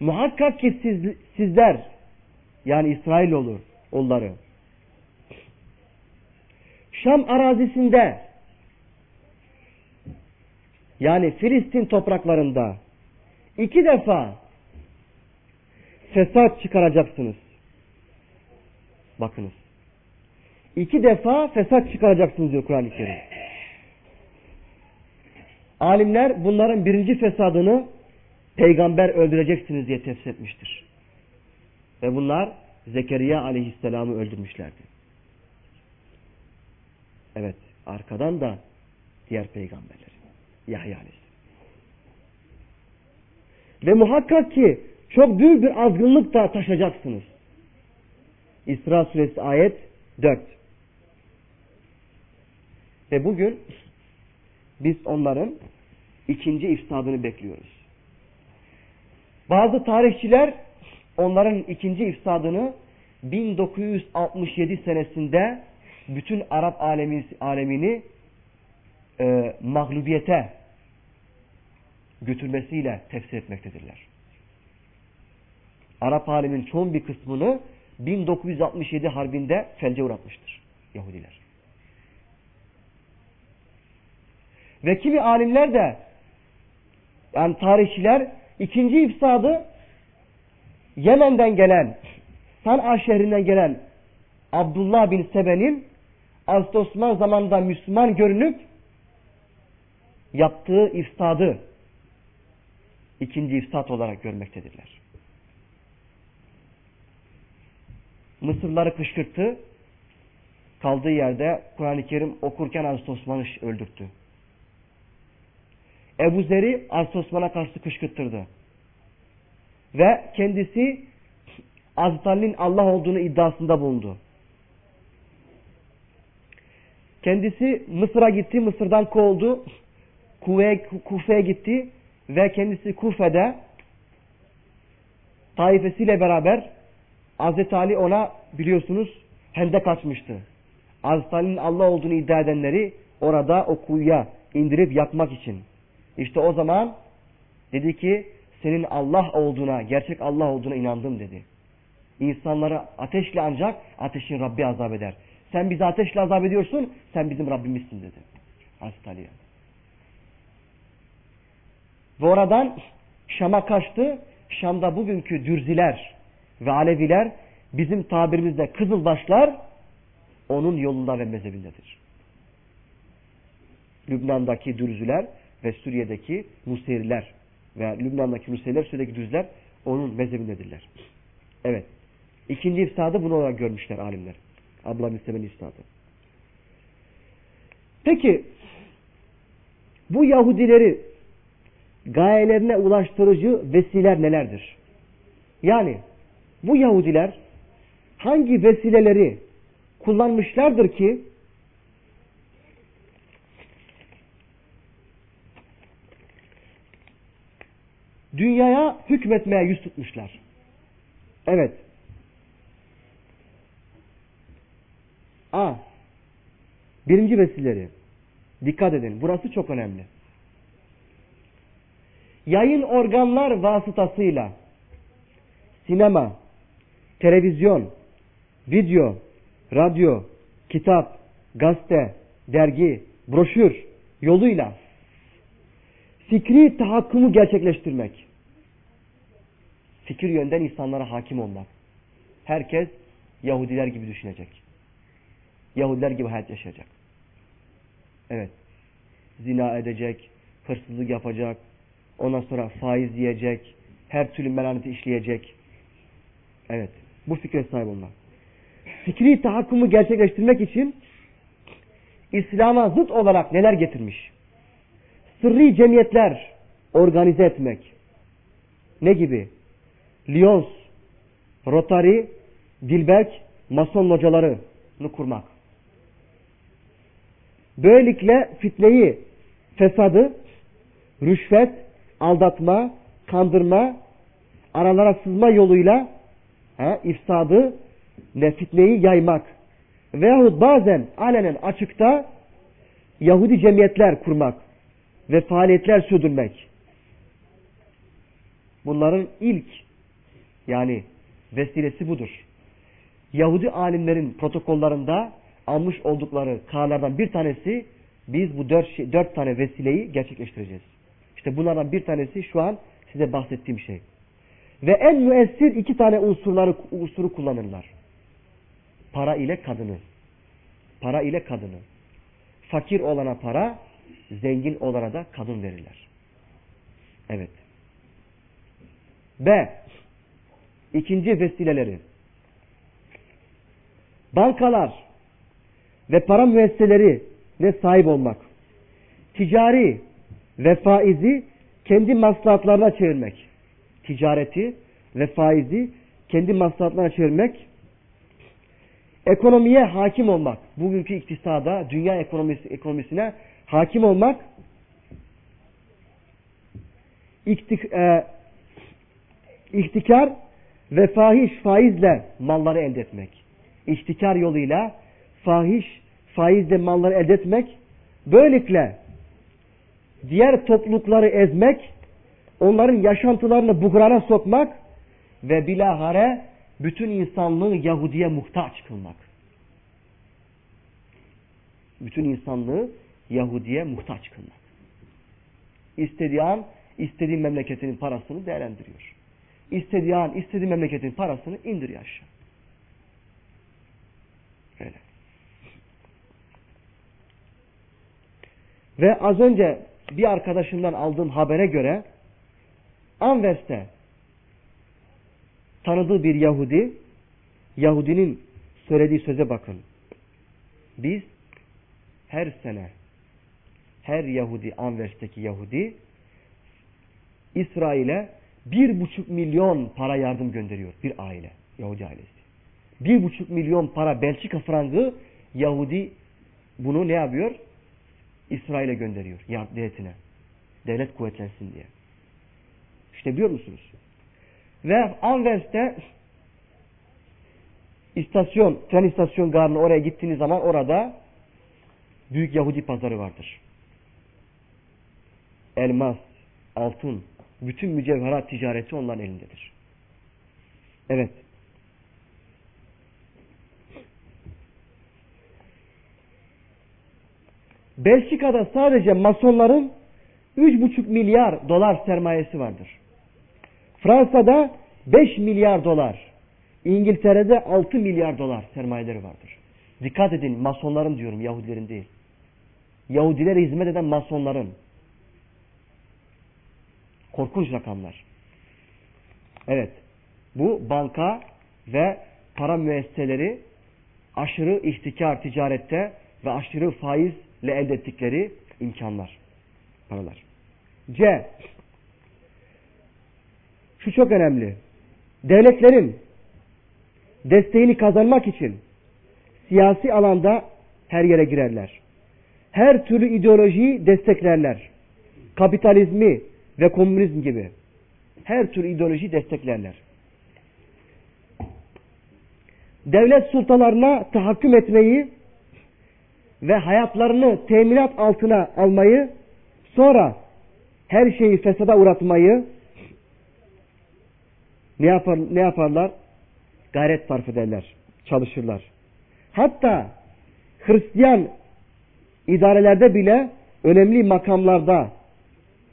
Muhakkak ki siz, sizler yani İsrail olur onları Şam arazisinde yani Filistin topraklarında iki defa fesat çıkaracaksınız. Bakınız. İki defa fesat çıkaracaksınız diyor Kur'an-ı Kerim. Alimler bunların birinci fesadını peygamber öldüreceksiniz diye tefsir etmiştir. Ve bunlar Zekeriya aleyhisselamı öldürmüşlerdi. Evet, arkadan da diğer peygamberleri. Yahya aleyhisselam. Ve muhakkak ki çok büyük bir azgınlık da taşacaksınız. İsra suresi ayet 4. Ve bugün biz onların ikinci ifsadını bekliyoruz. Bazı tarihçiler onların ikinci ifsadını 1967 senesinde bütün Arap alemi, alemini e, mağlubiyete götürmesiyle tefsir etmektedirler. Arap alemin çoğun bir kısmını 1967 harbinde felce uğratmıştır Yahudiler. Ve kimi alimler de yani tarihçiler ikinci ifsadı Yemen'den gelen San'a şehrinden gelen Abdullah bin Sebe'nin Hazreti Osman zamanında Müslüman görünüp yaptığı ifsadı ikinci ifsat olarak görmektedirler. Mısırları kışkırttı. Kaldığı yerde Kur'an-ı Kerim okurken Hazreti Osman'ı öldürttü. Ebu Zer'i Hazreti Osman'a karşı kışkırttırdı. Ve kendisi Hazreti Ali'nin Allah olduğunu iddiasında bulundu. Kendisi Mısır'a gitti, Mısır'dan kovuldu. Kufe'ye gitti ve kendisi Kufe'de taifesiyle beraber Hazreti Ali ona biliyorsunuz hendek açmıştı. Hazreti Ali'nin Allah olduğunu iddia edenleri orada o kuyuya indirip yakmak için. İşte o zaman dedi ki senin Allah olduğuna, gerçek Allah olduğuna inandım dedi. İnsanları ateşle ancak ateşin Rabbi azap eder. Sen bizi ateşle azap ediyorsun, sen bizim Rabbimizsin dedi. Hazreti Ali'ye. Ve oradan Şam'a kaçtı. Şam'da bugünkü Dürziler ve Aleviler bizim tabirimizde Kızılbaşlar onun yolunda ve mezhebindedir. Lübnan'daki Dürzüler ve Suriye'deki Nusayriler ve Lübnan'daki Nusayriler, Suriye'deki Dürzler onun mezhebindedirler. Evet. İkinci ifsadı bunu olarak görmüşler alimler. Abla Müslüman ifsadı. Peki bu Yahudileri gayelerine ulaştırıcı vesileler nelerdir? Yani bu Yahudiler hangi vesileleri kullanmışlardır ki dünyaya hükmetmeye yüz tutmuşlar. Evet. A. Birinci vesileleri. Dikkat edin. Burası çok önemli. Yayın organlar vasıtasıyla sinema, televizyon, video, radyo, kitap, gazete, dergi, broşür yoluyla fikri tahakkumu gerçekleştirmek. Fikir yönden insanlara hakim olmak. Herkes Yahudiler gibi düşünecek. Yahudiler gibi hayat yaşayacak. Evet. Zina edecek, hırsızlık yapacak, ondan sonra faiz yiyecek, her türlü melaneti işleyecek. Evet. Bu fikre sahip olmak. Fikri tahakkumu gerçekleştirmek için İslam'a zıt olarak neler getirmiş? Sırrı cemiyetler organize etmek. Ne gibi? Lyons, Rotary, Dilberg, Mason localarını kurmak. Böylelikle fitneyi, fesadı, rüşvet, aldatma, kandırma, aralara sızma yoluyla he, ifsadı ve fitneyi yaymak. Veyahut bazen alenen açıkta Yahudi cemiyetler kurmak ve faaliyetler sürdürmek. Bunların ilk yani vesilesi budur. Yahudi alimlerin protokollarında almış oldukları kararlardan bir tanesi biz bu dört, şey, dört tane vesileyi gerçekleştireceğiz. İşte bunlardan bir tanesi şu an size bahsettiğim şey. Ve en müessir iki tane unsurları unsuru kullanırlar. Para ile kadını. Para ile kadını. Fakir olana para, zengin olana da kadın verirler. Evet. B. İkinci vesileleri. Bankalar ve para müesseleri ne sahip olmak. Ticari ve faizi kendi maslahatlarına çevirmek. Ticareti ve faizi kendi maslahatlarına çevirmek, ekonomiye hakim olmak, bugünkü iktisada, dünya ekonomisi, ekonomisine hakim olmak, iktik, e, ihtikar ve fahiş faizle malları elde etmek. İhtikar yoluyla fahiş faizle malları elde etmek, böylelikle diğer toplulukları ezmek, onların yaşantılarını buhrana sokmak ve bilahare bütün insanlığı Yahudi'ye muhtaç kılmak. Bütün insanlığı Yahudi'ye muhtaç kılmak. İstediği an istediği memleketinin parasını değerlendiriyor. İstediği an istediği memleketin parasını indiriyor aşağı. Öyle. Ve az önce bir arkadaşımdan aldığım habere göre Anvers'te tanıdığı bir Yahudi Yahudinin söylediği söze bakın. Biz her sene her Yahudi Anvers'teki Yahudi İsrail'e bir buçuk milyon para yardım gönderiyor. Bir aile. Yahudi ailesi. Bir buçuk milyon para Belçika frangı Yahudi bunu ne yapıyor? İsrail'e gönderiyor. Devletine. Devlet kuvvetlensin diye. İşte biliyor musunuz? Ve Anvers'te istasyon, tren istasyon garına oraya gittiğiniz zaman orada büyük Yahudi pazarı vardır. Elmas, altın, bütün mücevherat ticareti onların elindedir. Evet. Belçika'da sadece masonların 3,5 milyar dolar sermayesi vardır. Fransa'da 5 milyar dolar, İngiltere'de 6 milyar dolar sermayeleri vardır. Dikkat edin masonların diyorum Yahudilerin değil. Yahudilere hizmet eden masonların. Korkunç rakamlar. Evet. Bu banka ve para müesseseleri aşırı ihtikar ticarette ve aşırı faizle elde ettikleri imkanlar. Paralar. C. Şu çok önemli. Devletlerin desteğini kazanmak için siyasi alanda her yere girerler. Her türlü ideolojiyi desteklerler. Kapitalizmi ve komünizm gibi. Her türlü ideolojiyi desteklerler. Devlet sultalarına tahakküm etmeyi ve hayatlarını teminat altına almayı, sonra her şeyi fesada uğratmayı ne, yapar, ne yaparlar? Gayret sarf ederler, çalışırlar. Hatta Hristiyan idarelerde bile önemli makamlarda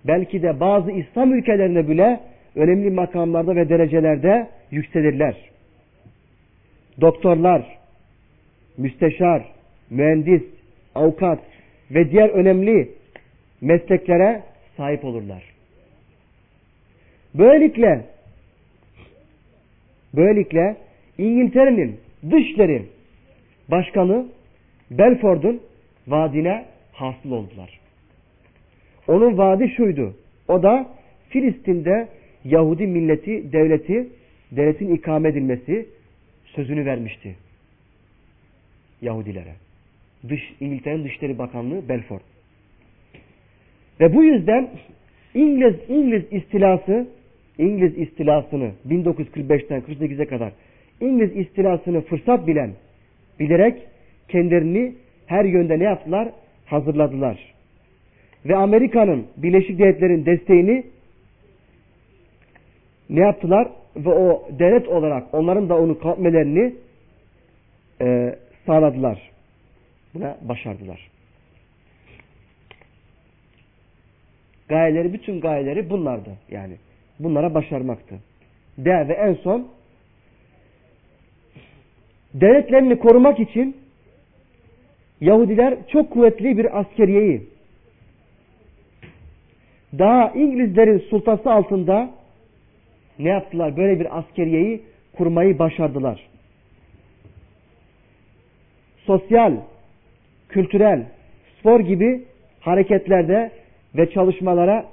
belki de bazı İslam ülkelerinde bile önemli makamlarda ve derecelerde yükselirler. Doktorlar, müsteşar, mühendis, avukat ve diğer önemli mesleklere sahip olurlar. Böylelikle böylelikle İngiltere'nin dışları başkanı Belford'un vaadine hasıl oldular. Onun vaadi şuydu. O da Filistin'de Yahudi milleti, devleti, devletin ikame edilmesi sözünü vermişti. Yahudilere. Dış, İngiltere'nin Dışişleri Bakanlığı Belfort. Ve bu yüzden İngiliz İngiliz istilası İngiliz istilasını 1945'ten 48'e kadar İngiliz istilasını fırsat bilen bilerek kendilerini her yönde ne yaptılar? Hazırladılar. Ve Amerika'nın Birleşik Devletler'in desteğini ne yaptılar? Ve o devlet olarak onların da onu kalkmelerini e, sağladılar. Buna başardılar. Gayeleri, bütün gayeleri bunlardı yani. Bunlara başarmaktı. De ve en son devletlerini korumak için Yahudiler çok kuvvetli bir askeriyeyi daha İngilizlerin sultası altında ne yaptılar? Böyle bir askeriyeyi kurmayı başardılar. Sosyal, kültürel, spor gibi hareketlerde ve çalışmalara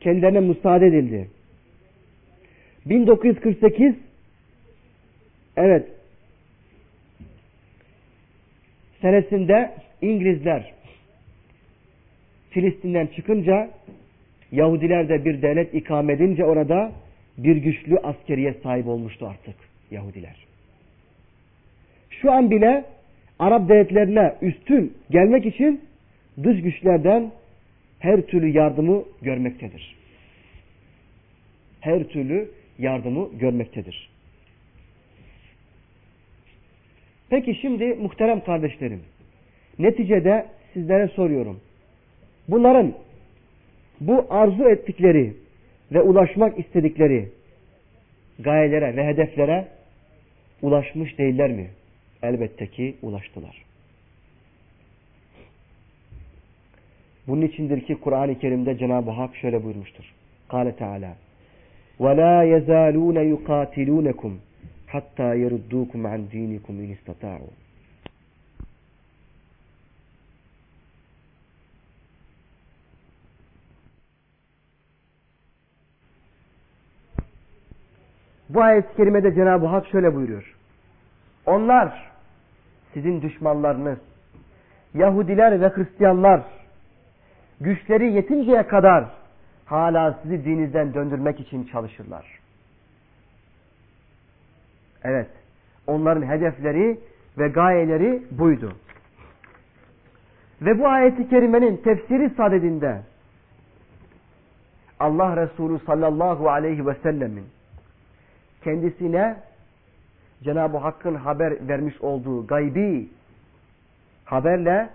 kendilerine müsaade edildi. 1948 evet senesinde İngilizler Filistin'den çıkınca Yahudiler de bir devlet ikame edince orada bir güçlü askeriye sahip olmuştu artık Yahudiler. Şu an bile Arap devletlerine üstün gelmek için dış güçlerden her türlü yardımı görmektedir. Her türlü yardımı görmektedir. Peki şimdi muhterem kardeşlerim, neticede sizlere soruyorum. Bunların bu arzu ettikleri ve ulaşmak istedikleri gayelere ve hedeflere ulaşmış değiller mi? Elbette ki ulaştılar. Bunun içindir ki Kur'an-ı Kerim'de Cenab-ı Hak şöyle buyurmuştur. Kale Teala وَلَا يَزَالُونَ يُقَاتِلُونَكُمْ حَتَّى يَرُدُّوكُمْ عَنْ دِينِكُمْ اِنْ اسْتَطَاعُوا Bu ayet-i kerimede Cenab-ı Hak şöyle buyuruyor. Onlar sizin düşmanlarınız, Yahudiler ve Hristiyanlar güçleri yetinceye kadar hala sizi dininizden döndürmek için çalışırlar. Evet, onların hedefleri ve gayeleri buydu. Ve bu ayeti kerimenin tefsiri sadedinde Allah Resulü sallallahu aleyhi ve sellemin kendisine Cenab-ı Hakk'ın haber vermiş olduğu gaybi haberle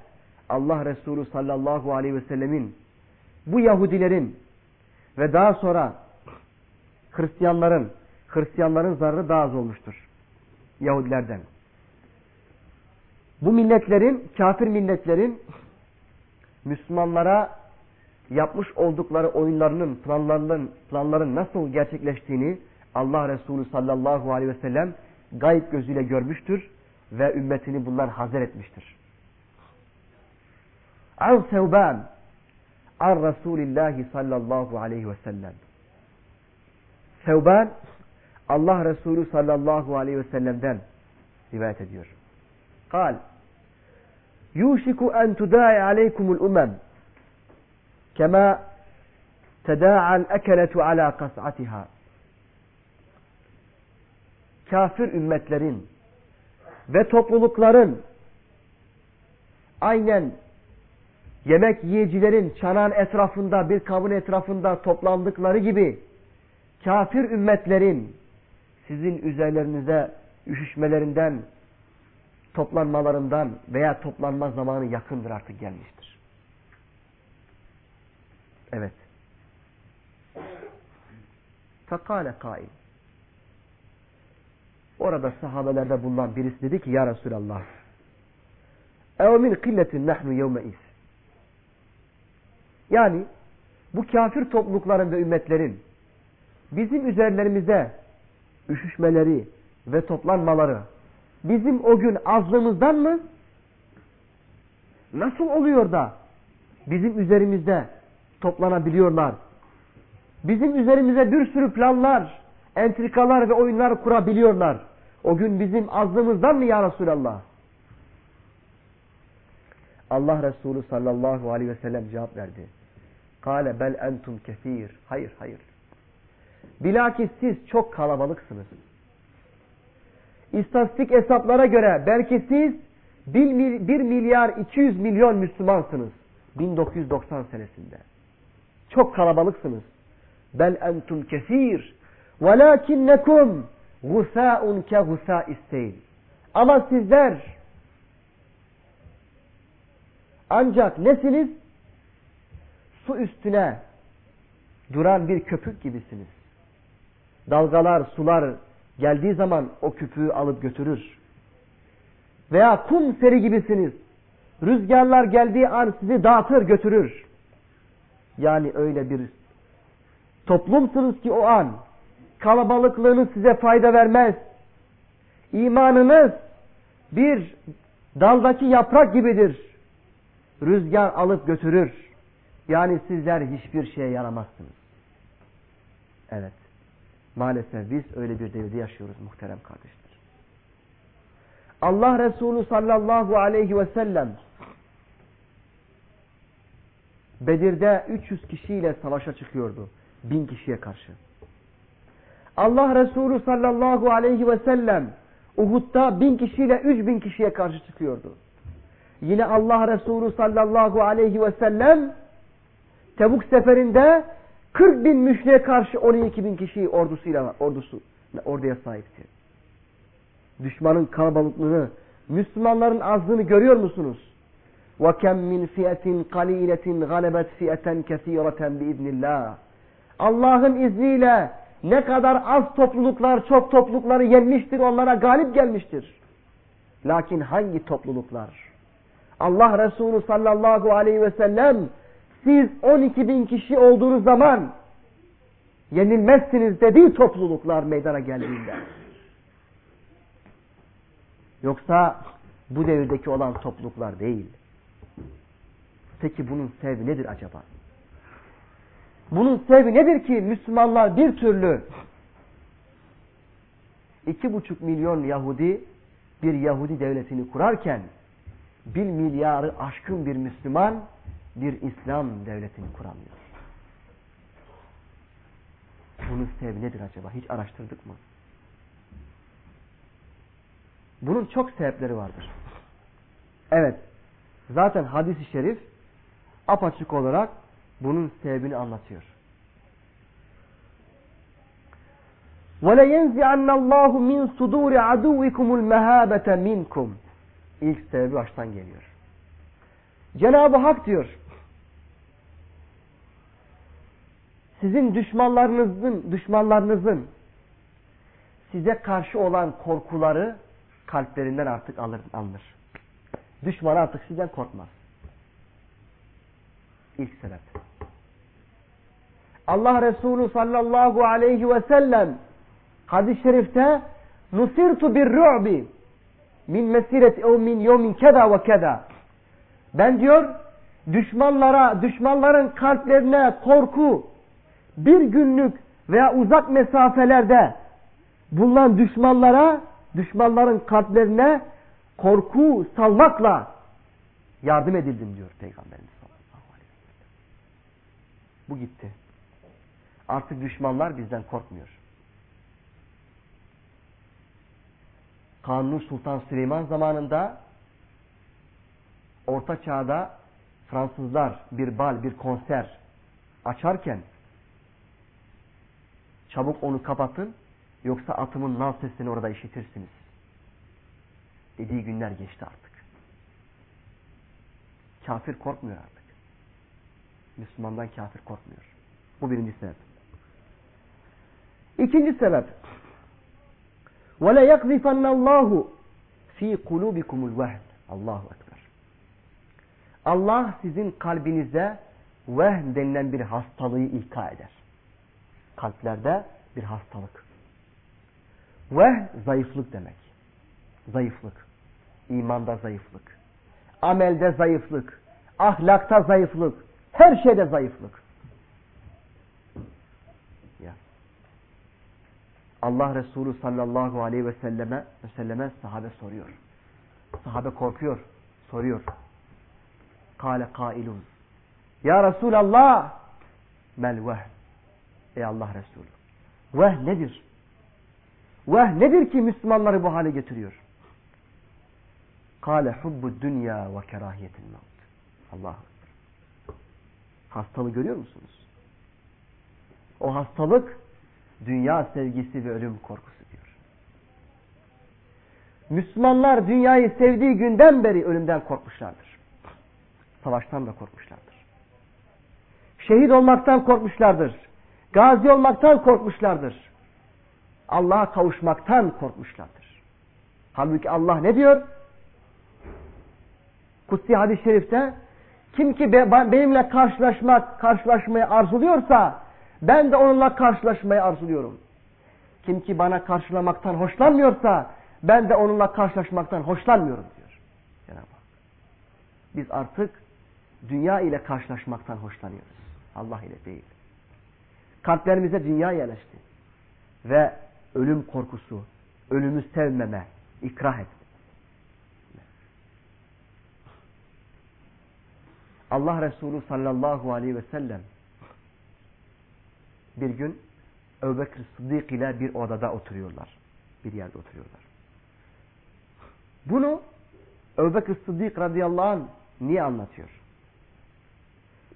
Allah Resulü sallallahu aleyhi ve sellemin bu Yahudilerin ve daha sonra Hristiyanların Hristiyanların zararı daha az olmuştur. Yahudilerden. Bu milletlerin, kafir milletlerin Müslümanlara yapmış oldukları oyunlarının, planlarının, planların nasıl gerçekleştiğini Allah Resulü sallallahu aleyhi ve sellem gayb gözüyle görmüştür ve ümmetini bunlar hazır etmiştir. An Sevban an Resulillahi sallallahu aleyhi ve sellem Sevban Allah Resulü sallallahu aleyhi ve sellem'den rivayet ediyor. Kal Yuşiku en tudâi aleykumul umem kema tedâ'al ekeletu ala kas'atiha kafir ümmetlerin ve toplulukların aynen yemek yiyicilerin çanağın etrafında bir kabın etrafında toplandıkları gibi kafir ümmetlerin sizin üzerlerinize üşüşmelerinden toplanmalarından veya toplanma zamanı yakındır artık gelmiştir. Evet. Fekale kail. Orada sahabelerde bulunan birisi dedi ki ya Resulallah ev min killetin nahnu yevmeiz yani bu kafir toplulukların ve ümmetlerin bizim üzerlerimize üşüşmeleri ve toplanmaları bizim o gün azlığımızdan mı? Nasıl oluyor da bizim üzerimizde toplanabiliyorlar? Bizim üzerimize bir sürü planlar, entrikalar ve oyunlar kurabiliyorlar. O gün bizim azlığımızdan mı ya Resulallah? Allah Resulü sallallahu aleyhi ve sellem cevap verdi. Kale bel entum kefir. Hayır hayır. Bilakis siz çok kalabalıksınız. İstatistik hesaplara göre belki siz 1 milyar 200 milyon Müslümansınız. 1990 senesinde. Çok kalabalıksınız. Bel entum kesir. Velakinnekum gusâun ke gusâ isteyl. Ama sizler ancak nesiniz? Su üstüne duran bir köpük gibisiniz. Dalgalar, sular geldiği zaman o küpüğü alıp götürür. Veya kum seri gibisiniz. Rüzgarlar geldiği an sizi dağıtır götürür. Yani öyle bir toplumsunuz ki o an kalabalıklığınız size fayda vermez. İmanınız bir daldaki yaprak gibidir. Rüzgar alıp götürür. Yani sizler hiçbir şeye yaramazsınız. Evet. Maalesef biz öyle bir devirde yaşıyoruz muhterem kardeşler. Allah Resulü sallallahu aleyhi ve sellem Bedir'de 300 kişiyle savaşa çıkıyordu. Bin kişiye karşı. Allah Resulü sallallahu aleyhi ve sellem Uhud'da bin kişiyle üç bin kişiye karşı çıkıyordu. Yine Allah Resulü sallallahu aleyhi ve sellem Tebuk seferinde 40 bin müşriye karşı 12 bin kişi ordusuyla ordusu orduya sahipti. Düşmanın kalabalıklığını, Müslümanların azlığını görüyor musunuz? وَكَمْ مِنْ فِيَةٍ قَلِيلَةٍ غَلَبَتْ فِيَةً كَثِيرَةً بِإِذْنِ اللّٰهِ Allah'ın izniyle ne kadar az topluluklar çok toplulukları yenmiştir, onlara galip gelmiştir. Lakin hangi topluluklar? Allah Resulü sallallahu aleyhi ve sellem siz 12 bin kişi olduğunuz zaman yenilmezsiniz dediği topluluklar meydana geldiğinde. Yoksa bu devirdeki olan topluluklar değil. Peki bunun sebebi nedir acaba? Bunun sebebi nedir ki Müslümanlar bir türlü iki buçuk milyon Yahudi bir Yahudi devletini kurarken bir milyarı aşkın bir Müslüman bir İslam devletini kuramıyor. Bunun sebebi nedir acaba? Hiç araştırdık mı? Bunun çok sebepleri vardır. Evet. Zaten hadis-i şerif apaçık olarak bunun sebebini anlatıyor. وَلَيَنْزِعَنَّ اللّٰهُ مِنْ صُدُورِ عَدُوِّكُمُ الْمَهَابَةَ مِنْكُمْ İlk sebebi baştan geliyor. Cenab-ı Hak diyor, sizin düşmanlarınızın, düşmanlarınızın size karşı olan korkuları kalplerinden artık alır, alınır. Düşman artık sizden korkmaz. İlk sebep. Allah Resulü sallallahu aleyhi ve sellem hadis-i şerifte nusirtu bir ru'bi min mesiret ev min yevmin keda ve keda ben diyor düşmanlara, düşmanların kalplerine korku bir günlük veya uzak mesafelerde bulunan düşmanlara, düşmanların kalplerine korku salmakla yardım edildim diyor Peygamberimiz sallallahu aleyhi ve sellem. Bu gitti. Artık düşmanlar bizden korkmuyor. Kanuni Sultan Süleyman zamanında Orta Çağ'da Fransızlar bir bal, bir konser açarken çabuk onu kapatın yoksa atımın nal sesini orada işitirsiniz. Dediği günler geçti artık. Kafir korkmuyor artık. Müslümandan kafir korkmuyor. Bu birinci sebep. İkinci sebep. وَلَا يَقْذِفَنَّ اللّٰهُ ف۪ي قُلُوبِكُمُ الْوَهْنِ Allahu Ekber. Allah sizin kalbinize vehn denilen bir hastalığı ilka eder. Kalplerde bir hastalık. Veh zayıflık demek. Zayıflık. İmanda zayıflık. Amelde zayıflık. Ahlakta zayıflık. Her şeyde zayıflık. Allah Resulü sallallahu aleyhi ve selleme, ve selleme sahabe soruyor. Sahabe korkuyor. Soruyor. Kale kailun. Ya Resulallah mel veh. Ey Allah Resulü. Veh nedir? Veh nedir ki Müslümanları bu hale getiriyor? Kale hubbu dünya ve kerahiyetil mevt. Allah Hastalığı görüyor musunuz? O hastalık dünya sevgisi ve ölüm korkusu diyor. Müslümanlar dünyayı sevdiği günden beri ölümden korkmuşlardır. Savaştan da korkmuşlardır. Şehit olmaktan korkmuşlardır. Gazi olmaktan korkmuşlardır. Allah'a kavuşmaktan korkmuşlardır. Halbuki Allah ne diyor? Kutsi hadis-i şerifte kim ki benimle karşılaşmak, karşılaşmayı arzuluyorsa ben de onunla karşılaşmayı arzuluyorum. Kim ki bana karşılamaktan hoşlanmıyorsa ben de onunla karşılaşmaktan hoşlanmıyorum diyor. Cenab-ı Hak. Biz artık dünya ile karşılaşmaktan hoşlanıyoruz. Allah ile değil. Kalplerimize dünya yerleşti. ve ölüm korkusu, ölümü sevmeme, ikrah etme. Allah Resulü sallallahu aleyhi ve sellem bir gün Ebu Bekir Sıddık ile bir odada oturuyorlar. Bir yerde oturuyorlar. Bunu Ebu Bekir Sıddık radıyallahu anh niye anlatıyor?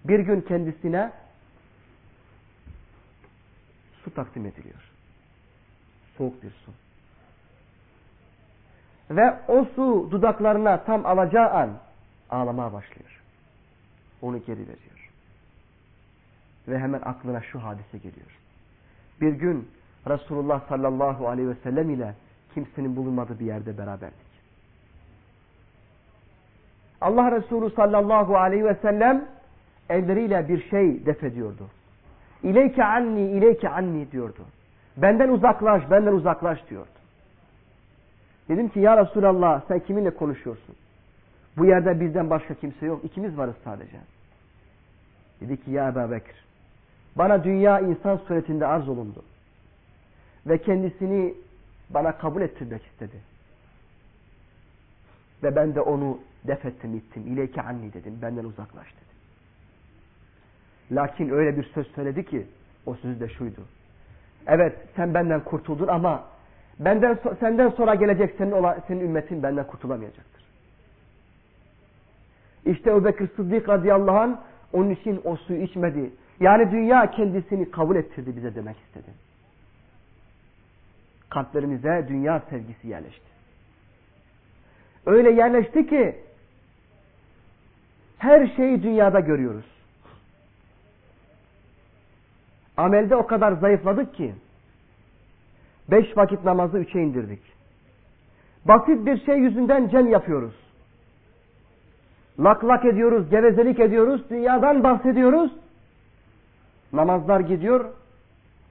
Bir gün kendisine su takdim ediliyor. Soğuk bir su. Ve o su dudaklarına tam alacağı an ağlamaya başlıyor. Onu geri veriyor. Ve hemen aklına şu hadise geliyor. Bir gün Resulullah sallallahu aleyhi ve sellem ile kimsenin bulunmadığı bir yerde beraberdik. Allah Resulü sallallahu aleyhi ve sellem elleriyle bir şey def ediyordu. İleyke anni, ileyke anni diyordu. Benden uzaklaş, benden uzaklaş diyordu. Dedim ki ya Resulallah sen kiminle konuşuyorsun? Bu yerde bizden başka kimse yok. İkimiz varız sadece. Dedi ki ya Ebu Bekir bana dünya insan suretinde arz olundu. Ve kendisini bana kabul ettirmek istedi. Ve ben de onu def ettim ittim. İleyke anni dedim. Benden uzaklaş dedim. Lakin öyle bir söz söyledi ki o söz de şuydu. Evet sen benden kurtuldun ama benden senden sonra gelecek senin, senin ümmetin benden kurtulamayacaktır. İşte Ebu Bekir Sıddık radıyallahu anh onun için o suyu içmedi. Yani dünya kendisini kabul ettirdi bize demek istedi. Kalplerimize dünya sevgisi yerleşti. Öyle yerleşti ki her şeyi dünyada görüyoruz. Amelde o kadar zayıfladık ki beş vakit namazı üçe indirdik. Basit bir şey yüzünden cem yapıyoruz. Lak lak ediyoruz, gevezelik ediyoruz, dünyadan bahsediyoruz. Namazlar gidiyor,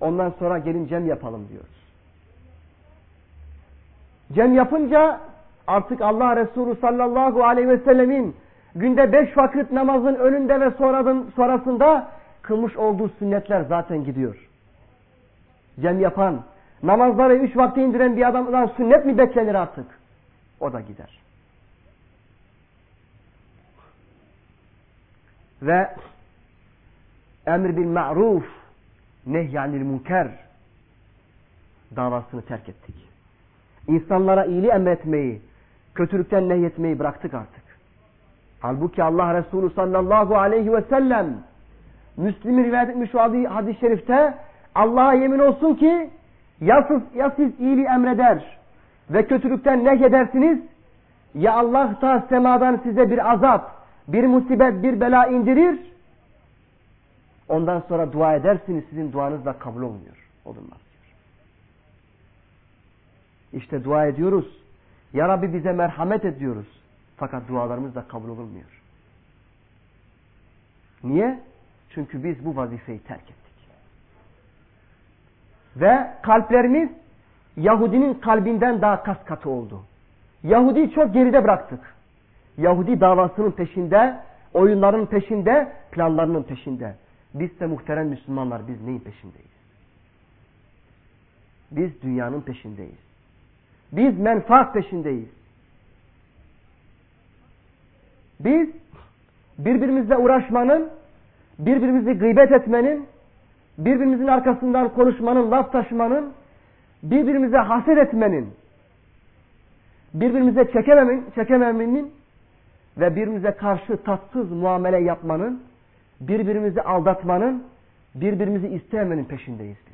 ondan sonra gelin cem yapalım diyoruz. Cem yapınca artık Allah Resulü sallallahu aleyhi ve sellemin günde beş vakit namazın önünde ve sonrasında kılmış olduğu sünnetler zaten gidiyor. Cem yapan, namazları üç vakti indiren bir adamdan sünnet mi beklenir artık? O da gider. Ve emr bil ma'ruf nehyanil münker davasını terk ettik. İnsanlara iyiliği emretmeyi, kötülükten nehyetmeyi bıraktık artık. Halbuki Allah Resulü sallallahu aleyhi ve sellem Müslim'in rivayet etmiş hadis-i şerifte Allah'a yemin olsun ki ya siz, ya siz iyiliği emreder ve kötülükten nehyedersiniz ya Allah ta semadan size bir azap, bir musibet, bir bela indirir ondan sonra dua edersiniz sizin duanız da kabul olmuyor. Olunmaz diyor. İşte dua ediyoruz. Ya Rabbi bize merhamet ediyoruz. Fakat dualarımız da kabul olunmuyor. Niye? Çünkü biz bu vazifeyi terk ettik. Ve kalplerimiz Yahudinin kalbinden daha kas katı oldu. Yahudi çok geride bıraktık. Yahudi davasının peşinde, oyunların peşinde, planlarının peşinde. Biz de muhterem Müslümanlar biz neyin peşindeyiz? Biz dünyanın peşindeyiz. Biz menfaat peşindeyiz. Biz birbirimizle uğraşmanın, birbirimizi gıybet etmenin, birbirimizin arkasından konuşmanın, laf taşımanın, birbirimize haset etmenin, birbirimize çekememin, çekememenin ve birbirimize karşı tatsız muamele yapmanın, birbirimizi aldatmanın, birbirimizi istememenin peşindeyiz biz.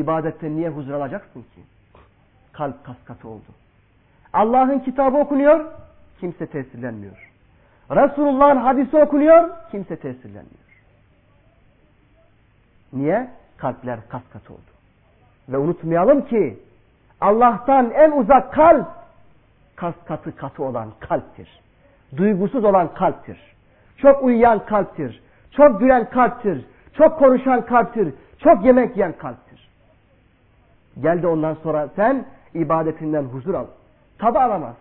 İbadette niye huzur alacaksın ki? Kalp kaskatı oldu. Allah'ın kitabı okunuyor, kimse tesirlenmiyor. Resulullah'ın hadisi okunuyor, kimse tesirlenmiyor. Niye? Kalpler kaskatı oldu. Ve unutmayalım ki Allah'tan en uzak kalp kas katı katı olan kalptir. Duygusuz olan kalptir. Çok uyuyan kalptir. Çok gülen kalptir. Çok konuşan kalptir. Çok yemek yiyen kalptir. Gel de ondan sonra sen ibadetinden huzur al. Tabi alamaz.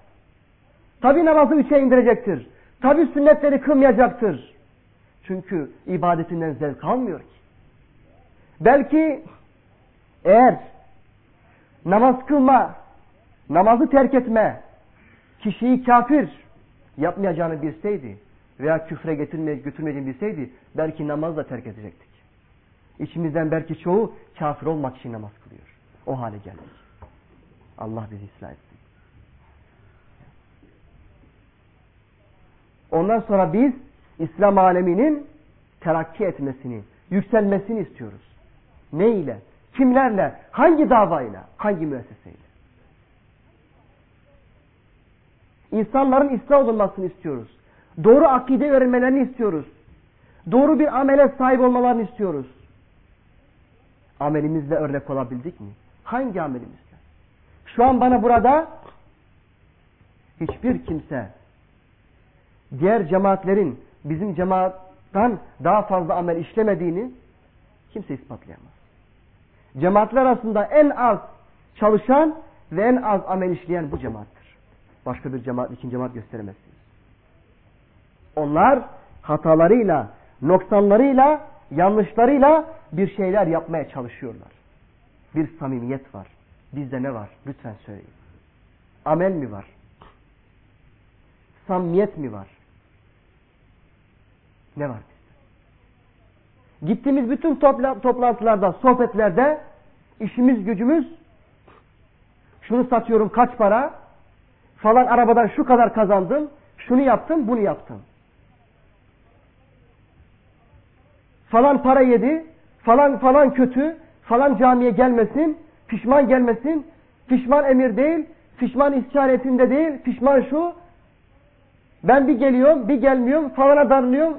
Tabi namazı üçe indirecektir. Tabi sünnetleri kılmayacaktır. Çünkü ibadetinden zevk almıyor ki. Belki eğer namaz kılma, namazı terk etme, kişiyi kafir yapmayacağını bilseydi veya küfre getirmeye, götürmeyeceğini bilseydi belki namazı da terk edecektik. İçimizden belki çoğu kafir olmak için namaz kılıyor. O hale geldik. Allah bizi ıslah etsin. Ondan sonra biz İslam aleminin terakki etmesini, yükselmesini istiyoruz. Ne ile? Kimlerle? Hangi davayla? Hangi müesseseyle? İnsanların İslam olmasını istiyoruz. Doğru akide öğrenmelerini istiyoruz. Doğru bir amele sahip olmalarını istiyoruz. Amelimizle örnek olabildik mi? Hangi amelimizle? Şu an bana burada hiçbir kimse diğer cemaatlerin bizim cemaattan daha fazla amel işlemediğini kimse ispatlayamaz. Cemaatler arasında en az çalışan ve en az amel işleyen bu cemaattir. Başka bir cemaat, ikinci cemaat gösteremezsiniz. Onlar hatalarıyla, noksanlarıyla, yanlışlarıyla bir şeyler yapmaya çalışıyorlar. Bir samimiyet var. Bizde ne var? Lütfen söyleyin. Amel mi var? Samimiyet mi var? Ne var bizde? Gittiğimiz bütün topla, toplantılarda, sohbetlerde işimiz gücümüz şunu satıyorum kaç para falan arabadan şu kadar kazandım şunu yaptım bunu yaptım. Falan para yedi falan falan kötü falan camiye gelmesin pişman gelmesin pişman emir değil pişman isyanetinde değil pişman şu ben bir geliyorum bir gelmiyorum falana darlıyorum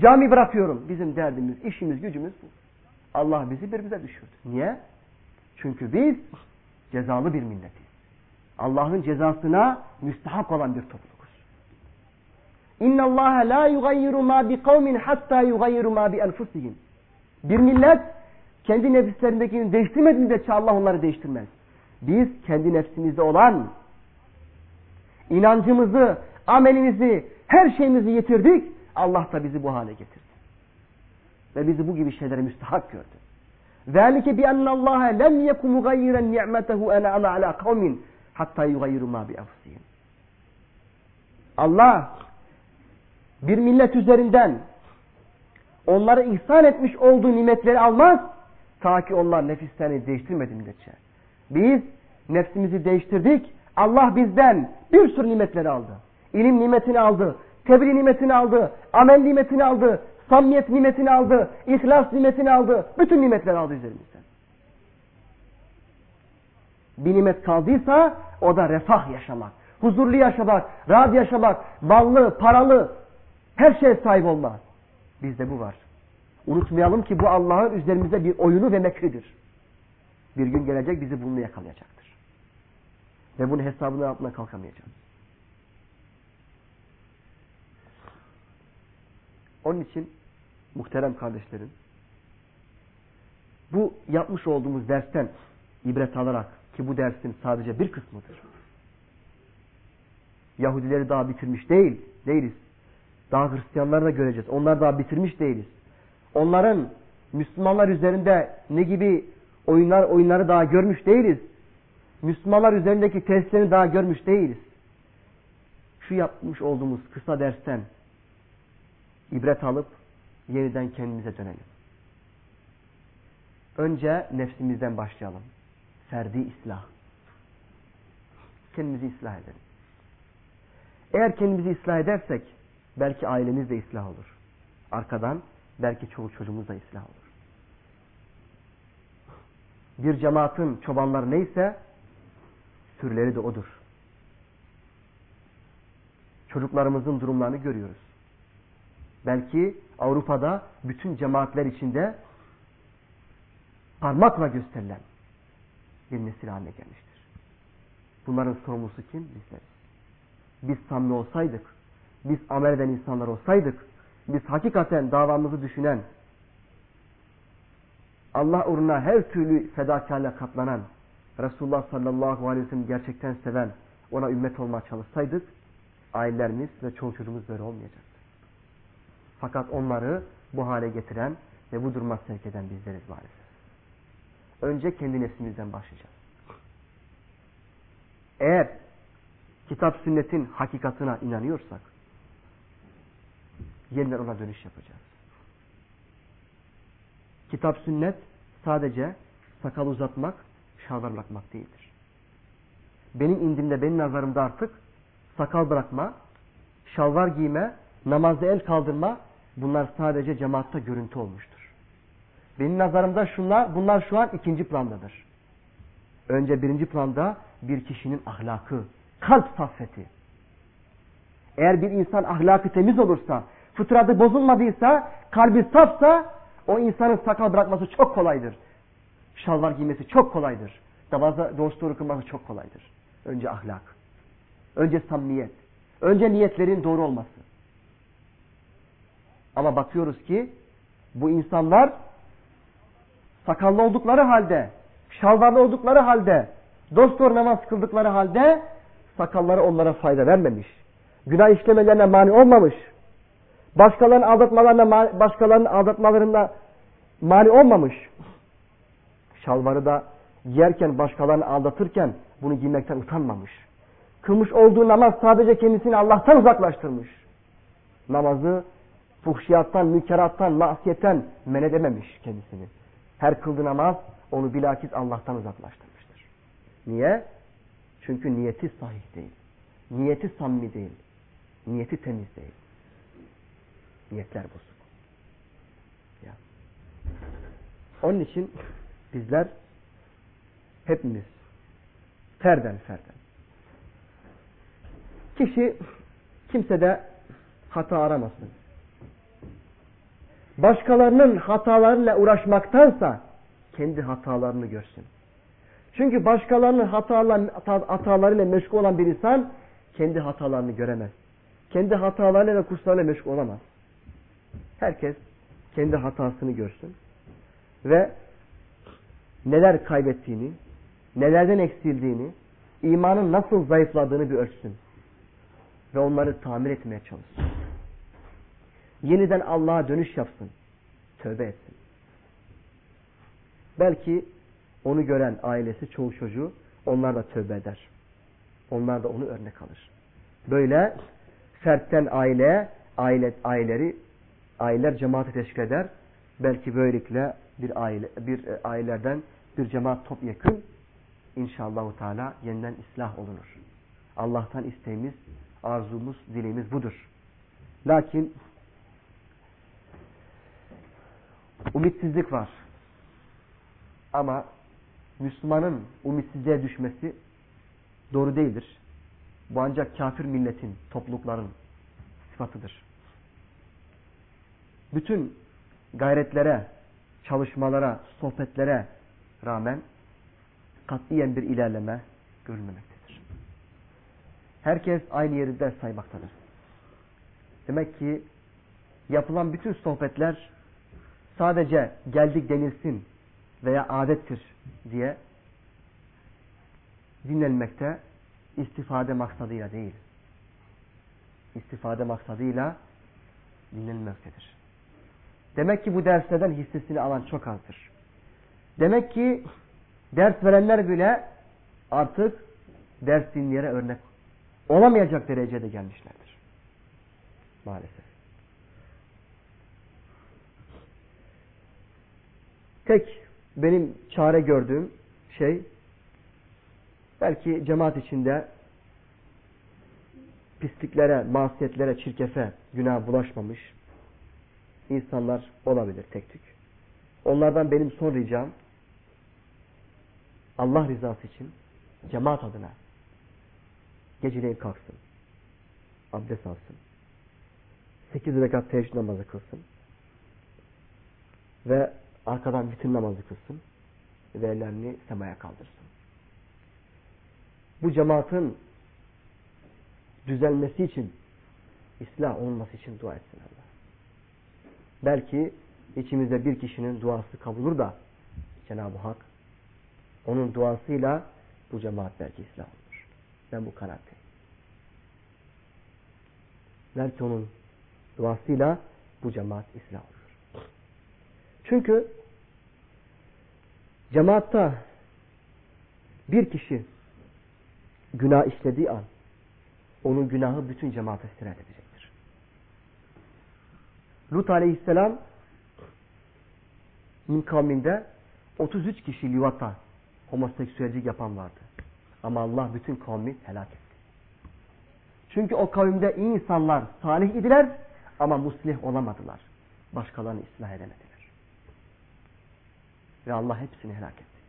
Cami bırakıyorum. Bizim derdimiz, işimiz, gücümüz bu. Allah bizi birbirimize düşürdü. Niye? Çünkü biz cezalı bir milletiz. Allah'ın cezasına müstahak olan bir topluluğuz. İnna Allah la yugayyiru ma bi kavmin hatta yugayyiru ma bi enfusihim. Bir millet kendi nefislerindekini değiştirmediğinde Allah onları değiştirmez. Biz kendi nefsimizde olan inancımızı, amelimizi, her şeyimizi yitirdik. Allah da bizi bu hale getirdi. Ve bizi bu gibi şeylere müstahak gördü. ذَٰلِكَ بِأَنَّ اللّٰهَ لَمْ يَكُ مُغَيِّرًا نِعْمَتَهُ اَنَعَمَ عَلَى قَوْمٍ Hatta yugayyiru ma bi enfusihim. Allah bir millet üzerinden onlara ihsan etmiş olduğu nimetleri almaz ta ki onlar nefislerini değiştirmedi müddetçe. Biz nefsimizi değiştirdik. Allah bizden bir sürü nimetleri aldı. İlim nimetini aldı. Tebliğ nimetini aldı. Amel nimetini aldı. Samimiyet nimetini aldı. İhlas nimetini aldı. Bütün nimetleri aldı üzerimiz. Bir nimet kaldıysa o da refah yaşamak, huzurlu yaşamak, rahat yaşamak, ballı, paralı, her şeye sahip olmak. Bizde bu var. Unutmayalım ki bu Allah'ın üzerimizde bir oyunu ve mekridir. Bir gün gelecek bizi bununla yakalayacaktır. Ve bunun hesabını altına kalkamayacağız. Onun için muhterem kardeşlerim bu yapmış olduğumuz dersten ibret alarak ki bu dersin sadece bir kısmıdır. Yahudileri daha bitirmiş değil, değiliz. Daha Hristiyanları da göreceğiz. Onlar daha bitirmiş değiliz. Onların Müslümanlar üzerinde ne gibi oyunlar oyunları daha görmüş değiliz. Müslümanlar üzerindeki testlerini daha görmüş değiliz. Şu yapmış olduğumuz kısa dersten ibret alıp yeniden kendimize dönelim. Önce nefsimizden başlayalım. Ferdi ıslah. Kendimizi ıslah edelim. Eğer kendimizi ıslah edersek belki ailemiz de ıslah olur. Arkadan belki çoğu çocuğumuz da ıslah olur. Bir cemaatin çobanları neyse sürüleri de odur. Çocuklarımızın durumlarını görüyoruz. Belki Avrupa'da bütün cemaatler içinde parmakla gösterilen bir nesil haline gelmiştir. Bunların sorumlusu kim? Bizleriz. Biz samimi olsaydık, biz amel eden insanlar olsaydık, biz hakikaten davamızı düşünen, Allah uğruna her türlü fedakarlığa katlanan, Resulullah sallallahu aleyhi ve sellem gerçekten seven, ona ümmet olmaya çalışsaydık, ailelerimiz ve çoğu çocuğumuz böyle olmayacak. Fakat onları bu hale getiren ve bu duruma sevk eden bizleriz maalesef. Önce kendi nefsimizden başlayacağız. Eğer kitap sünnetin hakikatına inanıyorsak yeniden ona dönüş yapacağız. Kitap sünnet sadece sakal uzatmak, şalvar bırakmak değildir. Benim indimde, benim nazarımda artık sakal bırakma, şalvar giyme, namazda el kaldırma bunlar sadece cemaatta görüntü olmuştur. Benim nazarımda şunlar, bunlar şu an ikinci plandadır. Önce birinci planda bir kişinin ahlakı, kalp saffeti. Eğer bir insan ahlakı temiz olursa, fıtratı bozulmadıysa, kalbi safsa o insanın sakal bırakması çok kolaydır. Şalvar giymesi çok kolaydır. Namaza dost doğru kılması çok kolaydır. Önce ahlak. Önce samimiyet. Önce niyetlerin doğru olması. Ama bakıyoruz ki bu insanlar sakallı oldukları halde, şalvarlı oldukları halde, dost doğru namaz kıldıkları halde sakalları onlara fayda vermemiş. Günah işlemelerine mani olmamış. Başkalarının aldatmalarına, başkalarının aldatmalarına mani olmamış. Şalvarı da giyerken, başkalarını aldatırken bunu giymekten utanmamış. Kılmış olduğu namaz sadece kendisini Allah'tan uzaklaştırmış. Namazı fuhşiyattan, münkerattan, masiyetten men edememiş kendisini. Her kıldığı namaz onu bilakis Allah'tan uzaklaştırmıştır. Niye? Çünkü niyeti sahih değil. Niyeti samimi değil. Niyeti temiz değil. Niyetler bozuk. Ya. Onun için bizler hepimiz ferden ferden. Kişi kimsede hata aramasın. Başkalarının hatalarıyla uğraşmaktansa kendi hatalarını görsün. Çünkü başkalarının hatalarıyla meşgul olan bir insan kendi hatalarını göremez. Kendi hatalarıyla ve kurslarıyla meşgul olamaz. Herkes kendi hatasını görsün. Ve neler kaybettiğini, nelerden eksildiğini, imanın nasıl zayıfladığını bir ölçsün. Ve onları tamir etmeye çalışsın. Yeniden Allah'a dönüş yapsın. Tövbe etsin. Belki onu gören ailesi, çoğu çocuğu onlar da tövbe eder. Onlar da onu örnek alır. Böyle fertten aile, aile aileleri aileler cemaati teşkil eder. Belki böylelikle bir aile bir e, ailelerden bir cemaat topyekun inşallah Teala yeniden islah olunur. Allah'tan isteğimiz, arzumuz, dileğimiz budur. Lakin umitsizlik var. Ama Müslümanın umitsizliğe düşmesi doğru değildir. Bu ancak kafir milletin, toplulukların sıfatıdır. Bütün gayretlere, çalışmalara, sohbetlere rağmen katiyen bir ilerleme görülmemektedir. Herkes aynı yeri ders saymaktadır. Demek ki yapılan bütün sohbetler sadece geldik denilsin veya adettir diye dinlenmekte istifade maksadıyla değil. İstifade maksadıyla dinlenmektedir. Demek ki bu derslerden hissesini alan çok azdır. Demek ki ders verenler bile artık ders dinleyere örnek olamayacak derecede gelmişlerdir. Maalesef. Tek benim çare gördüğüm şey belki cemaat içinde pisliklere, masiyetlere, çirkefe, günah bulaşmamış insanlar olabilir tek tük. Onlardan benim son ricam Allah rızası için cemaat adına geceleyin kalksın. Abdest alsın. Sekiz rekat teheccüd namazı kılsın. Ve arkadan bütün namazı kılsın. Ve ellerini semaya kaldırsın. Bu cemaatin düzelmesi için, ıslah olması için dua etsin Allah. Belki içimizde bir kişinin duası kabul olur da Cenab-ı Hak onun duasıyla bu cemaat belki ıslah olur. Ben bu kanaatteyim. Belki onun duasıyla bu cemaat ıslah olur. Çünkü cemaatta bir kişi günah işlediği an onun günahı bütün cemaate sirayet edecektir. Lut aleyhisselam min kavminde 33 kişi livata homoseksüelcilik yapan vardı. Ama Allah bütün kavmi helak etti. Çünkü o kavimde iyi insanlar salih idiler ama muslih olamadılar. Başkalarını ıslah edemediler. Ve Allah hepsini helak etti.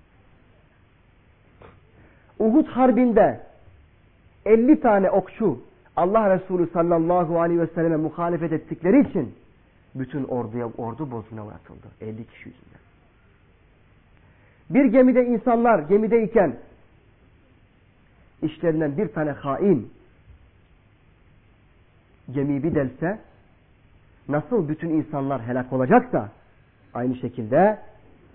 Uhud harbinde 50 tane okçu Allah Resulü sallallahu aleyhi ve selleme muhalefet ettikleri için bütün orduya ordu bozguna uğratıldı. 50 kişi yüzünden. Bir gemide insanlar gemideyken işlerinden bir tane hain gemiyi bir delse nasıl bütün insanlar helak olacaksa aynı şekilde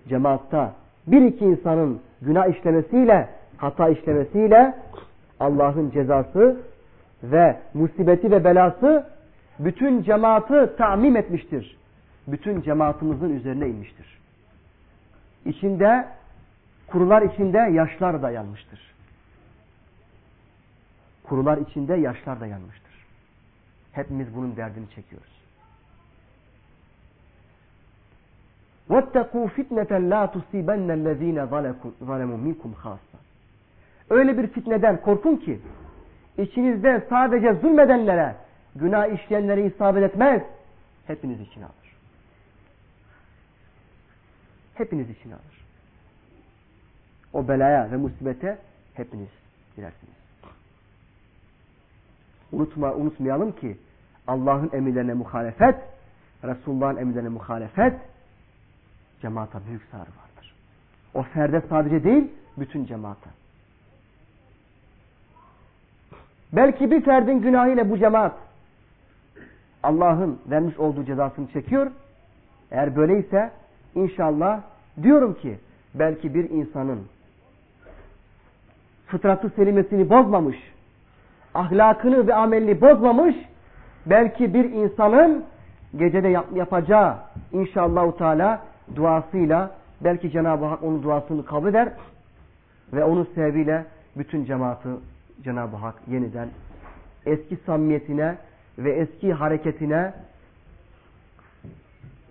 cemaatta bir iki insanın günah işlemesiyle hata işlemesiyle Allah'ın cezası ve musibeti ve belası bütün cemaatı tamim etmiştir. Bütün cemaatimizin üzerine inmiştir. İçinde kurular içinde yaşlar da yanmıştır. Kurular içinde yaşlar da yanmıştır. Hepimiz bunun derdini çekiyoruz. وَاتَّقُوا فِتْنَةً لَا تُصِيبَنَّ الَّذ۪ينَ ظَلَمُوا مِنْكُمْ خَاصًا Öyle bir fitneden korkun ki içinizde sadece zulmedenlere, günah işleyenlere isabet etmez. Hepiniz için alır. Hepiniz için alır. O belaya ve musibete hepiniz girersiniz. Unutma, unutmayalım ki Allah'ın emirlerine muhalefet, Resulullah'ın emirlerine muhalefet cemaata büyük zararı vardır. O ferde sadece değil, bütün cemaata. Belki bir ferdin günahıyla bu cemaat Allah'ın vermiş olduğu cezasını çekiyor. Eğer böyleyse inşallah diyorum ki belki bir insanın fıtratı selimesini bozmamış, ahlakını ve amelini bozmamış, belki bir insanın gecede yap yapacağı inşallah Teala duasıyla belki Cenab-ı Hak onun duasını kabul eder ve onun sebebiyle bütün cemaati Cenab-ı Hak yeniden eski samimiyetine ve eski hareketine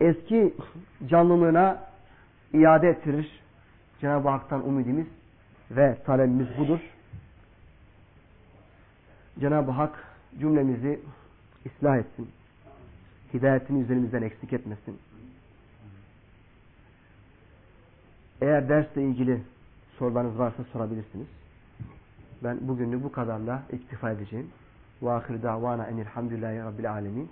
eski canlılığına iade ettirir. Cenab-ı Hak'tan umudimiz ve talebimiz budur. Cenab-ı Hak cümlemizi ıslah etsin. Hidayetini üzerimizden eksik etmesin. Eğer dersle ilgili sorularınız varsa sorabilirsiniz. Ben bugünlük bu kadarla iktifa edeceğim. Ve ahir davana enilhamdülillahi rabbil alemin.